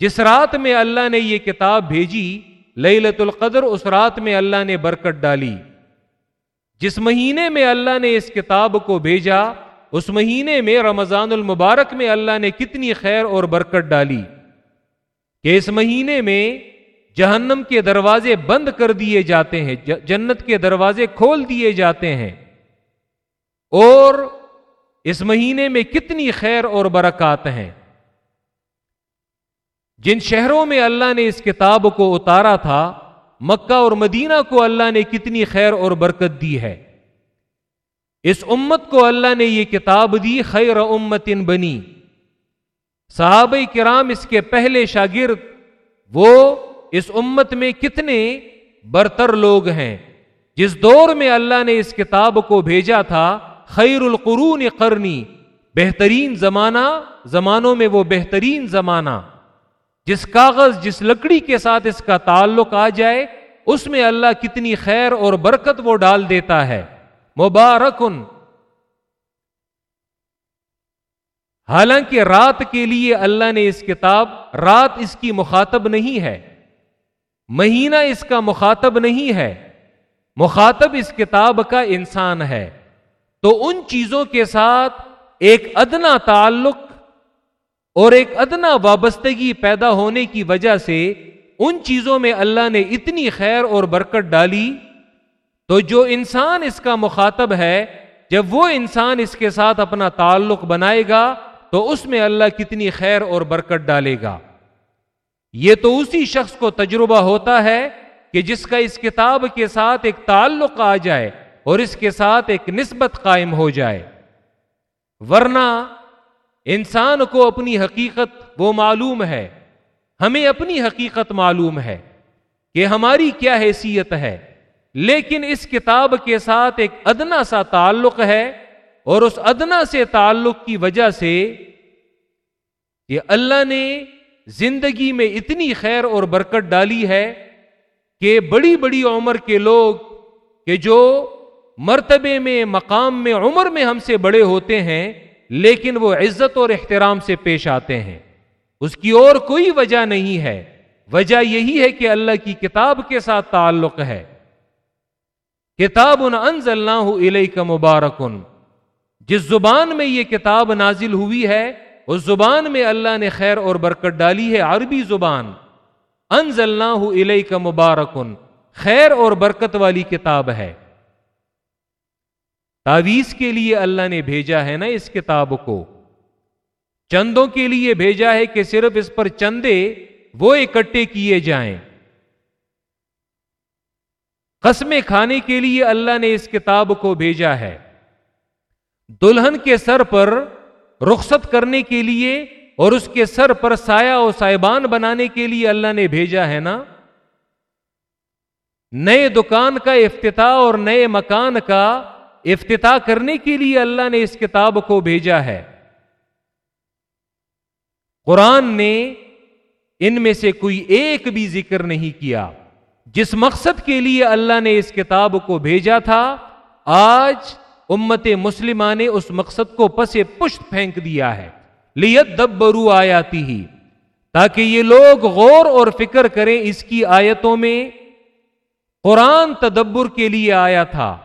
جس رات میں اللہ نے یہ کتاب بھیجی لیلت القدر، اس رات میں اللہ نے برکت ڈالی۔ جس مہینے میں اللہ نے اس کتاب کو بھیجا، اس مہینے میں رمضان المبارک میں اللہ نے کتنی خیر اور برکت ڈالی کہ اس مہینے میں جہنم کے دروازے بند کر دیے جاتے ہیں جنت کے دروازے کھول دیے جاتے ہیں۔ اور اس مہینے میں کتنی خیر اور برکات ہیں۔ جن شہروں میں اللہ نے اس کتاب کو اتارا تھا مکہ اور مدینہ کو اللہ نے کتنی خیر اور برکت دی ہے۔ اس امت کو اللہ نے یہ کتاب دی، خیر امت بنی۔ صحابہ کرام اس کے پہلے شاگرد، وہ اس امت میں کتنے برتر لوگ ہیں۔ جس دور میں اللہ نے اس کتاب کو بھیجا تھا، خیر القرون قرنی، بہترین زمانہ، زمانوں میں وہ بہترین زمانہ۔ جس کاغذ، جس لکڑی کے ساتھ اس کا تعلق آ جائے، اس میں اللہ کتنی خیر اور برکت وہ ڈال دیتا ہے۔ مبارکن۔ حالانکہ رات کے لیے اللہ نے اس کتاب، رات اس کی مخاطب نہیں ہے۔ مہینہ اس کا مخاطب نہیں ہے۔ مخاطب اس کتاب کا انسان ہے۔ تو ان چیزوں کے ساتھ ایک ادنا تعلق اور ایک ادنا وابستگی پیدا ہونے کی وجہ سے ان چیزوں میں اللہ نے اتنی خیر اور برکت ڈالی، تو جو انسان اس کا مخاطب ہے، جب وہ انسان اس کے ساتھ اپنا تعلق بنائے گا، تو اس میں اللہ کتنی خیر اور برکت ڈالے گا۔ یہ تو اسی شخص کو تجربہ ہوتا ہے کہ جس کا اس کتاب کے ساتھ ایک تعلق آ جائے اور اس کے ساتھ ایک نسبت قائم ہو جائے۔ ورنہ انسان کو اپنی حقیقت وہ معلوم ہے، ہمیں اپنی حقیقت معلوم ہے کہ ہماری کیا حیثیت ہے، لیکن اس کتاب کے ساتھ ایک ادنا سا تعلق ہے اور اس ادنا سے تعلق کی وجہ سے یہ اللہ نے زندگی میں اتنی خیر اور برکت ڈالی ہے کہ بڑی بڑی عمر کے لوگ کہ جو مرتبے میں، مقام میں، عمر میں ہم سے بڑے ہوتے ہیں لیکن وہ عزت اور احترام سے پیش آتے ہیں۔ اس کی اور کوئی وجہ نہیں ہے۔ وجہ یہی ہے کہ اللہ کی کتاب کے ساتھ تعلق ہے۔ کتاب ان انز اللہ علیہ کا مبارکن جس زبان میں یہ کتاب نازل ہوئی ہے، اس زبان میں اللہ نے خیر اور برکت ڈالی ہے، عربی زبان۔ اللہ علیہ کا مبارکن خیر اور برکت والی کتاب ہے۔ تعویز کے لیے اللہ نے بھیجا ہے نا اس کتاب کو۔ چندوں کے لیے بھیجا ہے کہ صرف اس پر چندے وہ اکٹھے کیے جائیں۔ قسمیں کھانے کے لیے اللہ نے اس کتاب کو بھیجا ہے۔ دلہن کے سر پر رخصت کرنے کے لیے اور اس کے سر پر سایہ اور سائبان بنانے کے لیے اللہ نے بھیجا ہے نا۔ نئے دکان کا افتتاح اور نئے مکان کا افتتاح کرنے کے لیے اللہ نے اس کتاب کو بھیجا ہے۔ قرآن نے ان میں سے کوئی ایک بھی ذکر نہیں کیا۔ جس مقصد کے لیے اللہ نے اس کتاب کو بھیجا تھا، آج امت مسلمہ نے اس مقصد کو پس پشت پھینک دیا ہے۔ لیت دب برو آیاتی ہی تاکہ یہ لوگ غور اور فکر کریں اس کی آیتوں میں قرآن تدبر کے لیے آیا تھا۔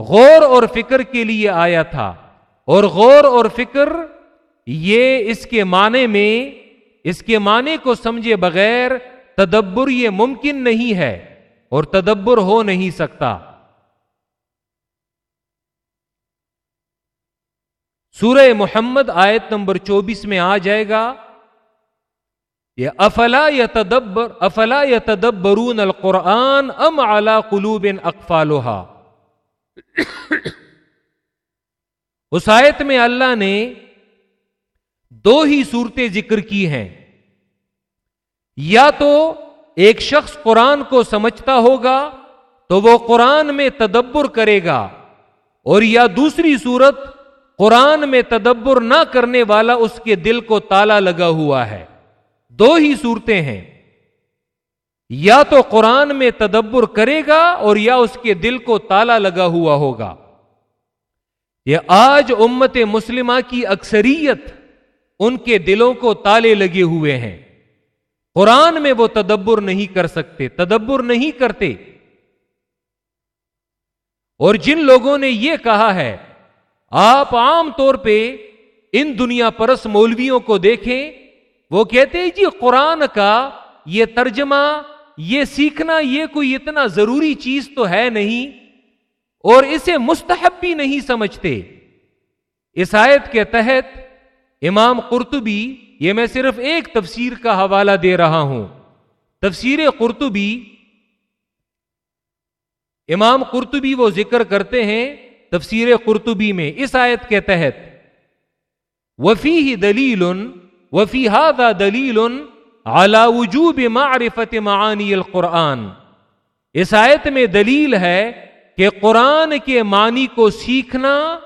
غور اور فکر کے لیے آیا تھا۔ اور غور اور فکر یہ اس کے معنی میں، اس کے معنی کو سمجھے بغیر تدبر یہ ممکن نہیں ہے اور تدبر ہو نہیں سکتا۔ سورہ محمد آیت نمبر چوبیس میں آ جائے گا۔ یہ افلا یا تدبر افلا یا تدبرون القرآن ام اعلی قلوب اقفالوہا۔ اس آیت میں اللہ نے دو ہی صورتیں ذکر کی ہیں۔ یا تو ایک شخص قرآن کو سمجھتا ہوگا تو وہ قرآن میں تدبر کرے گا، اور یا دوسری صورت قرآن میں تدبر نہ کرنے والا اس کے دل کو تالا لگا ہوا ہے۔ دو ہی صورتیں ہیں۔ یا تو قرآن میں تدبر کرے گا اور یا اس کے دل کو تالا لگا ہوا ہوگا۔ یہ آج امت مسلمہ کی اکثریت ان کے دلوں کو تالے لگے ہوئے ہیں۔ قرآن میں وہ تدبر نہیں کر سکتے، تدبر نہیں کرتے۔ اور جن لوگوں نے یہ کہا ہے، آپ عام طور پہ ان دنیا پرس مولویوں کو دیکھیں، وہ کہتے ہیں جی قرآن کا یہ ترجمہ یہ سیکھنا یہ کوئی اتنا ضروری چیز تو ہے نہیں اور اسے مستحب بھی نہیں سمجھتے۔ اس آیت کے تحت امام قرطبی، یہ میں صرف ایک تفسیر کا حوالہ دے رہا ہوں۔ تفسیر قرطبی، امام قرطبی وہ ذکر کرتے ہیں تفسیر قرطبی میں اس آیت کے تحت۔ وفی ہی دلیل، وفی ہاد دلیل اعلی وجوب معرفت معانی القرآن۔ اس آیت میں دلیل ہے کہ قرآن کے معنی کو سیکھنا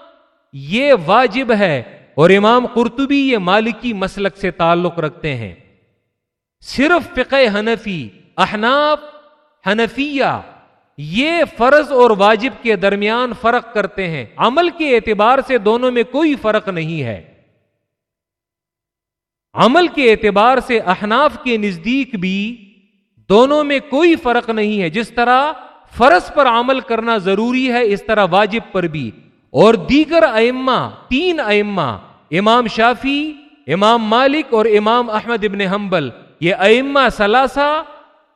یہ واجب ہے اور امام قرطبی یہ مالکی مسلک سے تعلق رکھتے ہیں۔ صرف فقہ حنفی، احناف، حنفیہ یہ فرض اور واجب کے درمیان فرق کرتے ہیں۔ عمل کے اعتبار سے دونوں میں کوئی فرق نہیں ہے۔ عمل کے اعتبار سے احناف کے نزدیک بھی دونوں میں کوئی فرق نہیں ہے۔ جس طرح فرض پر عمل کرنا ضروری ہے، اس طرح واجب پر بھی۔ اور دیگر ائمہ، تین ائمہ، امام شافی امام مالک اور امام احمد ابن حنبل، یہ ائمہ سلاسا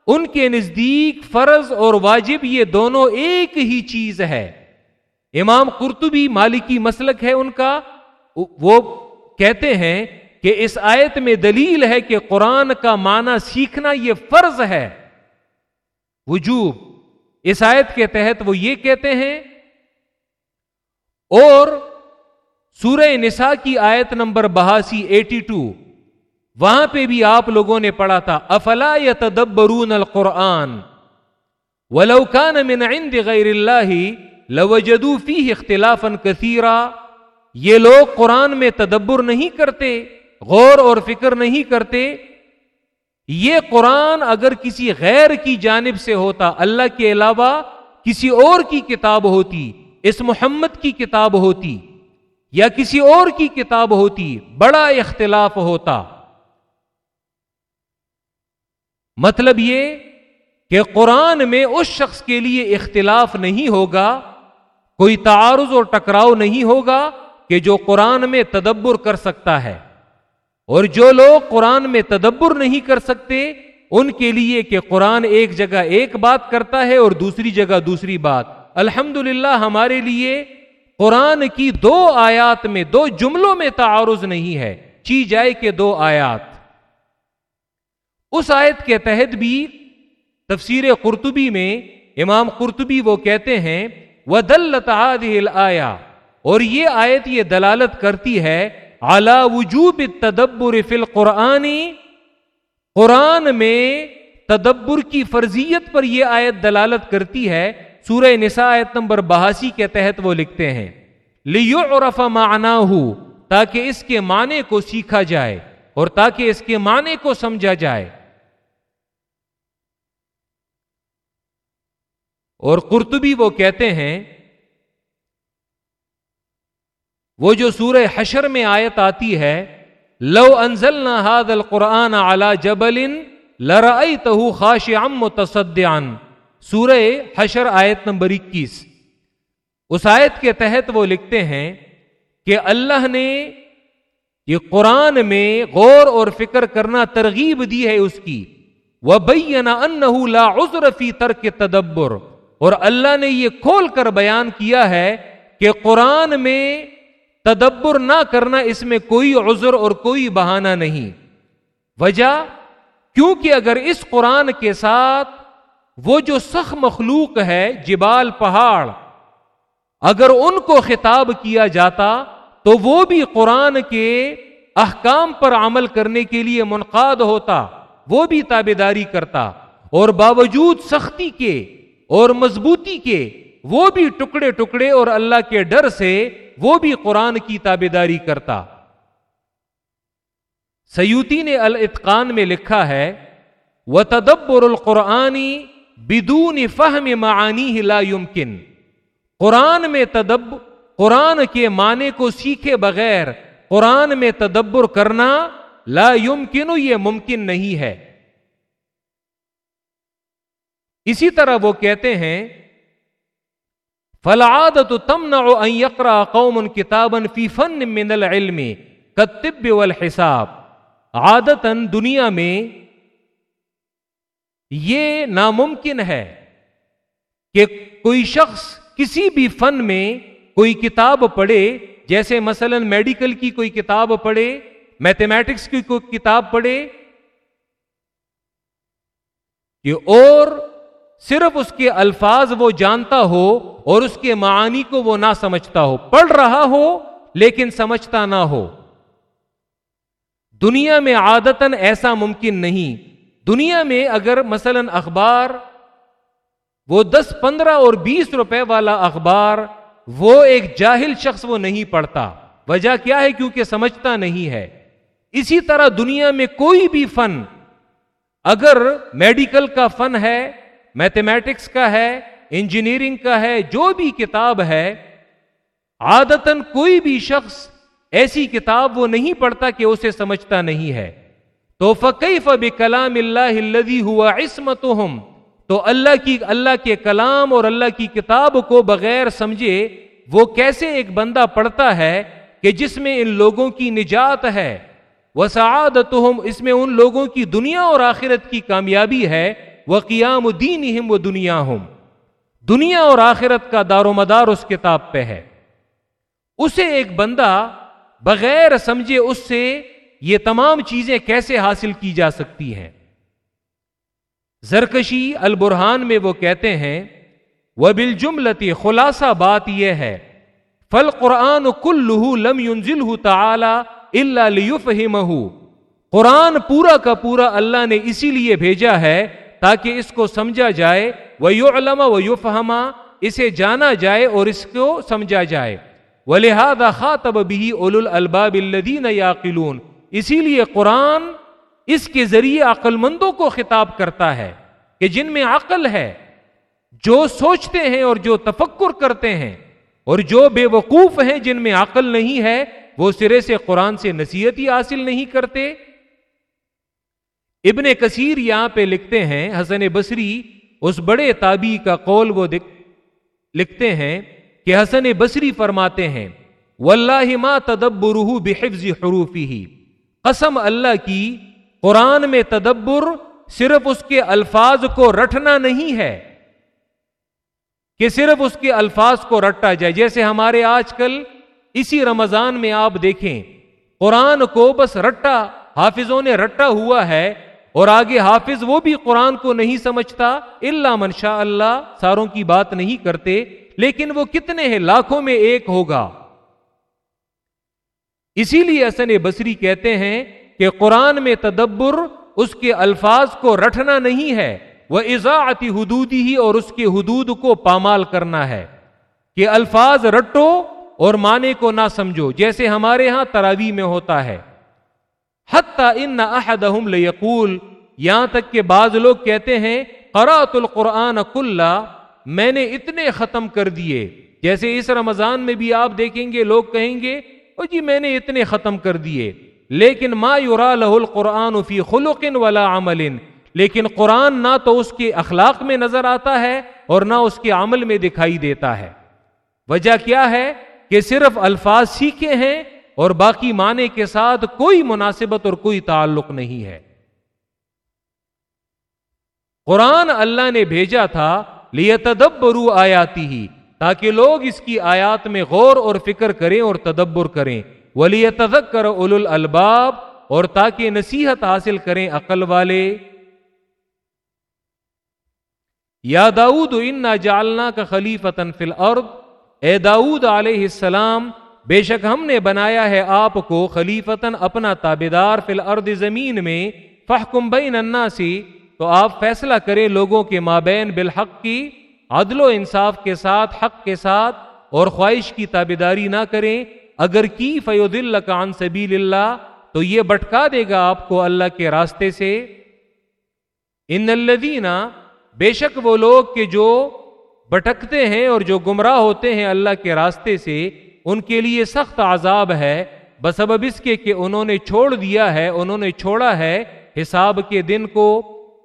ان کے نزدیک فرض اور واجب یہ دونوں ایک ہی چیز ہے۔ امام قرطبی مالکی مسلک ہے ان کا۔ وہ کہتے ہیں کہ اس آیت میں دلیل ہے کہ قرآن کا معنی سیکھنا یہ فرض ہے۔ وجوب، اس آیت کے تحت وہ یہ کہتے ہیں، اور سورہ نساء کی آیت نمبر بہاسی ایٹی ٹو، وہاں پہ بھی آپ لوگوں نے پڑھا تھا، افلا یا تدبرون القرآن ولوکان من عند غیر اللہ لوجدو فی اختلاف کثیرا۔ یہ لوگ قرآن میں تدبر نہیں کرتے۔ غور اور فکر نہیں کرتے، یہ قرآن اگر کسی غیر کی جانب سے ہوتا، اللہ کے علاوہ کسی اور کی کتاب ہوتی، اس محمد کی کتاب ہوتی یا کسی اور کی کتاب ہوتی، بڑا اختلاف ہوتا۔ مطلب یہ کہ قرآن میں اس شخص کے لیے اختلاف نہیں ہوگا، کوئی تعارض اور ٹکراؤ نہیں ہوگا کہ جو قرآن میں تدبر کر سکتا ہے۔ اور جو لوگ قرآن میں تدبر نہیں کر سکتے، ان کے لیے کہ قرآن ایک جگہ ایک بات کرتا ہے اور دوسری جگہ دوسری بات۔ الحمد ہمارے لیے قرآن کی دو آیات میں، دو جملوں میں تعارض نہیں ہے۔ چی جائے کہ دو آیات۔ اس آیت کے تحت بھی تفسیر قرطبی میں امام قرطبی وہ کہتے ہیں وہ دلت آیا اور یہ آیت یہ دلالت کرتی ہے اعلی وجوب تدبر فل قرآنی قرآن میں تدبر کی فرضیت پر یہ آیت دلالت کرتی ہے۔ سورہ نساء آیت نمبر بہاسی کے تحت وہ لکھتے ہیں۔ لیو اور ہو تاکہ اس کے معنی کو سیکھا جائے اور تاکہ اس کے معنی کو سمجھا جائے۔ اور قرطبی وہ کہتے ہیں وہ جو سورہ حشر میں آیت آتی ہے، لو انزل نہ القرآن اعلی جبل لرائی تہو خاش ام سورہ حشر آیت نمبر اکیس۔ اس آیت کے تحت وہ لکھتے ہیں کہ اللہ نے یہ قرآن میں غور اور فکر کرنا ترغیب دی ہے اس کی۔ وہ بینا ان لا عذر فی ترک تدبر اور اللہ نے یہ کھول کر بیان کیا ہے کہ قرآن میں تدبر نہ کرنا اس میں کوئی عذر اور کوئی بہانہ نہیں۔ وجہ، کیونکہ اگر اس قرآن کے ساتھ وہ جو سخ مخلوق ہے، جبال پہاڑ، اگر ان کو خطاب کیا جاتا، تو وہ بھی قرآن کے احکام پر عمل کرنے کے لیے منقاد ہوتا، وہ بھی تابے داری کرتا، اور باوجود سختی کے اور مضبوطی کے وہ بھی ٹکڑے ٹکڑے اور اللہ کے ڈر سے وہ بھی قرآن کی تابے داری کرتا۔ سیوتی نے الاتقان میں لکھا ہے وہ تدبر القرآنی بدون فہم معانی لا يمکن قرآن میں تدب، قرآن کے معنی کو سیکھے بغیر قرآن میں تدبر کرنا لا یمکن یہ ممکن نہیں ہے۔ اسی طرح وہ کہتے ہیں فلعادت تمنع ان يقرا قوم کتابا فی فن من العلم کتب والحساب. عادتا دنیا میں یہ ناممکن ہے کہ کوئی شخص کسی بھی فن میں کوئی کتاب پڑھے، جیسے مثلا میڈیکل کی کوئی کتاب پڑھے، میتھمیٹکس کی کوئی کتاب پڑھے، کہ اور صرف اس کے الفاظ وہ جانتا ہو اور اس کے معانی کو وہ نہ سمجھتا ہو۔ پڑھ رہا ہو لیکن سمجھتا نہ ہو۔ دنیا میں عادتن ایسا ممکن نہیں۔ دنیا میں اگر مثلا اخبار، وہ دس، پندرہ اور بیس روپے والا اخبار، وہ ایک جاہل شخص وہ نہیں پڑھتا۔ وجہ کیا ہے؟ کیونکہ سمجھتا نہیں ہے۔ اسی طرح دنیا میں کوئی بھی فن، اگر میڈیکل کا فن ہے میتھمیٹکس کا ہے انجینئرنگ کا ہے، جو بھی کتاب ہے عادتن کوئی بھی شخص ایسی کتاب وہ نہیں پڑھتا کہ اسے سمجھتا نہیں ہے۔ تو فقی فب کلام اللہ ہوا عصمت تو اللہ کی، اللہ کے کلام اور اللہ کی کتاب کو بغیر سمجھے وہ کیسے ایک بندہ پڑھتا ہے کہ جس میں ان لوگوں کی نجات ہے؟ وہ اس میں ان لوگوں کی دنیا اور آخرت کی کامیابی ہے۔ وہ قیام دین وہ دنیا ہوں دنیا اور آخرت کا دار و مدار اس کتاب پہ ہے۔ اسے ایک بندہ بغیر سمجھے اس سے یہ تمام چیزیں کیسے حاصل کی جا سکتی ہیں؟ زرکشی البرہان میں وہ کہتے ہیں وہ بل جملتی خلاصہ بات یہ ہے فل قرآن کل لم ينزله تعالی اللہ لیفہمہ قرآن پورا کا پورا اللہ نے اسی لیے بھیجا ہے تاکہ اس کو سمجھا جائے وہ یو علم و یو اسے جانا جائے اور اس کو سمجھا جائے۔ وہ لہٰذا خاطب بھی اول الباب الدین یا اسی لیے قرآن اس کے ذریعے عقل مندوں کو خطاب کرتا ہے کہ جن میں عقل ہے، جو سوچتے ہیں اور جو تفکر کرتے ہیں، اور جو بے وقوف ہیں جن میں عقل نہیں ہے، وہ سرے سے قرآن سے نصیحت ہی حاصل نہیں کرتے۔ ابن کثیر یہاں پہ لکھتے ہیں، حسن بصری اس بڑے تابی کا قول وہ لکھتے ہیں کہ حسن بصری فرماتے ہیں، واللہ ما تدبرہ بحفظ حروفی ہی قسم اللہ کی، قرآن میں تدبر صرف اس کے الفاظ کو رٹنا نہیں ہے۔ کہ صرف اس کے الفاظ کو رٹا جائے۔ جیسے ہمارے آج کل اسی رمضان میں آپ دیکھیں، قرآن کو بس رٹا، حافظوں نے رٹا ہوا ہے۔ اور آگے حافظ وہ بھی قرآن کو نہیں سمجھتا اللہ منشا اللہ ساروں کی بات نہیں کرتے، لیکن وہ کتنے ہیں، لاکھوں میں ایک ہوگا۔ اسی لیے حسن بصری کہتے ہیں کہ قرآن میں تدبر اس کے الفاظ کو رٹنا نہیں ہے وہ ایزاعتی حدودی ہی اور اس کے حدود کو پامال کرنا ہے۔ کہ الفاظ رٹو اور معنی کو نہ سمجھو، جیسے ہمارے ہاں تراوی میں ہوتا ہے۔ حتیٰ ان احدہم لیقول، یہاں تک کہ بعض لوگ کہتے ہیں قرات القرآن کلّا، میں نے اتنے ختم کر دیے۔ جیسے اس رمضان میں بھی آپ دیکھیں گے، لوگ کہیں گے، او جی میں نے اتنے ختم کر دیے۔ لیکن ما یورا لہ القرآن فی خلق ولا عمل۔ لیکن قرآن نہ تو اس کے اخلاق میں نظر آتا ہے اور نہ اس کے عمل میں دکھائی دیتا ہے۔ وجہ کیا ہے؟ کہ صرف الفاظ سیکھے ہیں اور باقی معنی کے ساتھ کوئی مناسبت اور کوئی تعلق نہیں ہے۔ قرآن اللہ نے بھیجا تھا لیتدبرو آیاتی ہی تاکہ لوگ اس کی آیات میں غور اور فکر کریں اور تدبر کریں۔ ولی تذک کر اول الباب اور تاکہ نصیحت حاصل کریں عقل والے۔ یا داود ان جالنا کا خلیف فل اے داود علیہ السلام بے شک ہم نے بنایا ہے آپ کو خلیفتن اپنا تابے دار فی الارض زمین میں فحکم بین الناسی تو آپ فیصلہ کریں لوگوں کے مابین بالحق کی، عدل و انصاف کے ساتھ، حق کے ساتھ، اور خواہش کی تابے داری نہ کریں۔ اگر کی فیود اللہ عن سبیل اللہ، تو یہ بٹکا دے گا آپ کو اللہ کے راستے سے۔ ان الدینہ بے شک وہ لوگ کے جو بٹکتے ہیں اور جو گمراہ ہوتے ہیں اللہ کے راستے سے ان کے لیے سخت عذاب ہے۔ بسبب اس کے کہ انہوں نے چھوڑ دیا ہے، انہوں نے چھوڑا ہے حساب کے دن کو،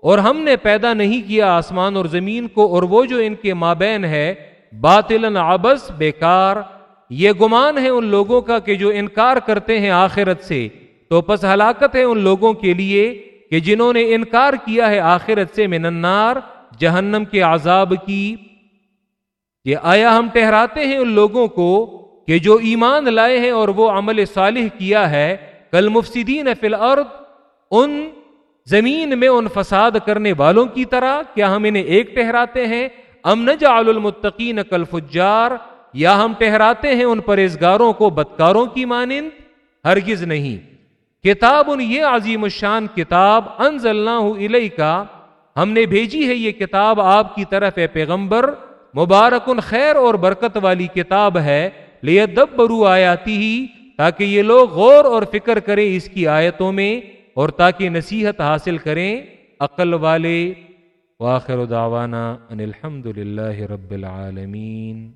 اور ہم نے پیدا نہیں کیا آسمان اور زمین کو، اور وہ جو ان کے مابین ہے باطل آبس بیکار۔ یہ گمان ہے ان لوگوں کا کہ جو انکار کرتے ہیں آخرت سے، تو پس ہلاکت ہے ان لوگوں کے لیے کہ جنہوں نے انکار کیا ہے آخرت سے منار جہنم کے عذاب کی۔ یہ آیا ہم ٹہراتے ہیں ان لوگوں کو کہ جو ایمان لائے ہیں اور وہ عمل صالح کیا ہے کل مفسدین فی الارض، ان زمین میں ان فساد کرنے والوں کی طرح کیا ہم انہیں ایک ٹہراتے ہیں؟ ام نجعل المتقین کل فجار یا ہم ٹہراتے ہیں ان پرہزگاروں کو بدکاروں کی مانند؟ ہرگز نہیں۔ کتاب ان یہ عظیم الشان کتاب انزلناہ الیکا ہم نے بھیجی ہے یہ کتاب آپ کی طرف ہے پیغمبر، مبارکن خیر اور برکت والی کتاب ہے۔ لے دب برو آیاتی ہی، تاکہ یہ لوگ غور اور فکر کریں اس کی آیتوں میں، اور تاکہ نصیحت حاصل کریں عقل والے۔ واخر دعوانا ان الحمد للہ رب العالمین۔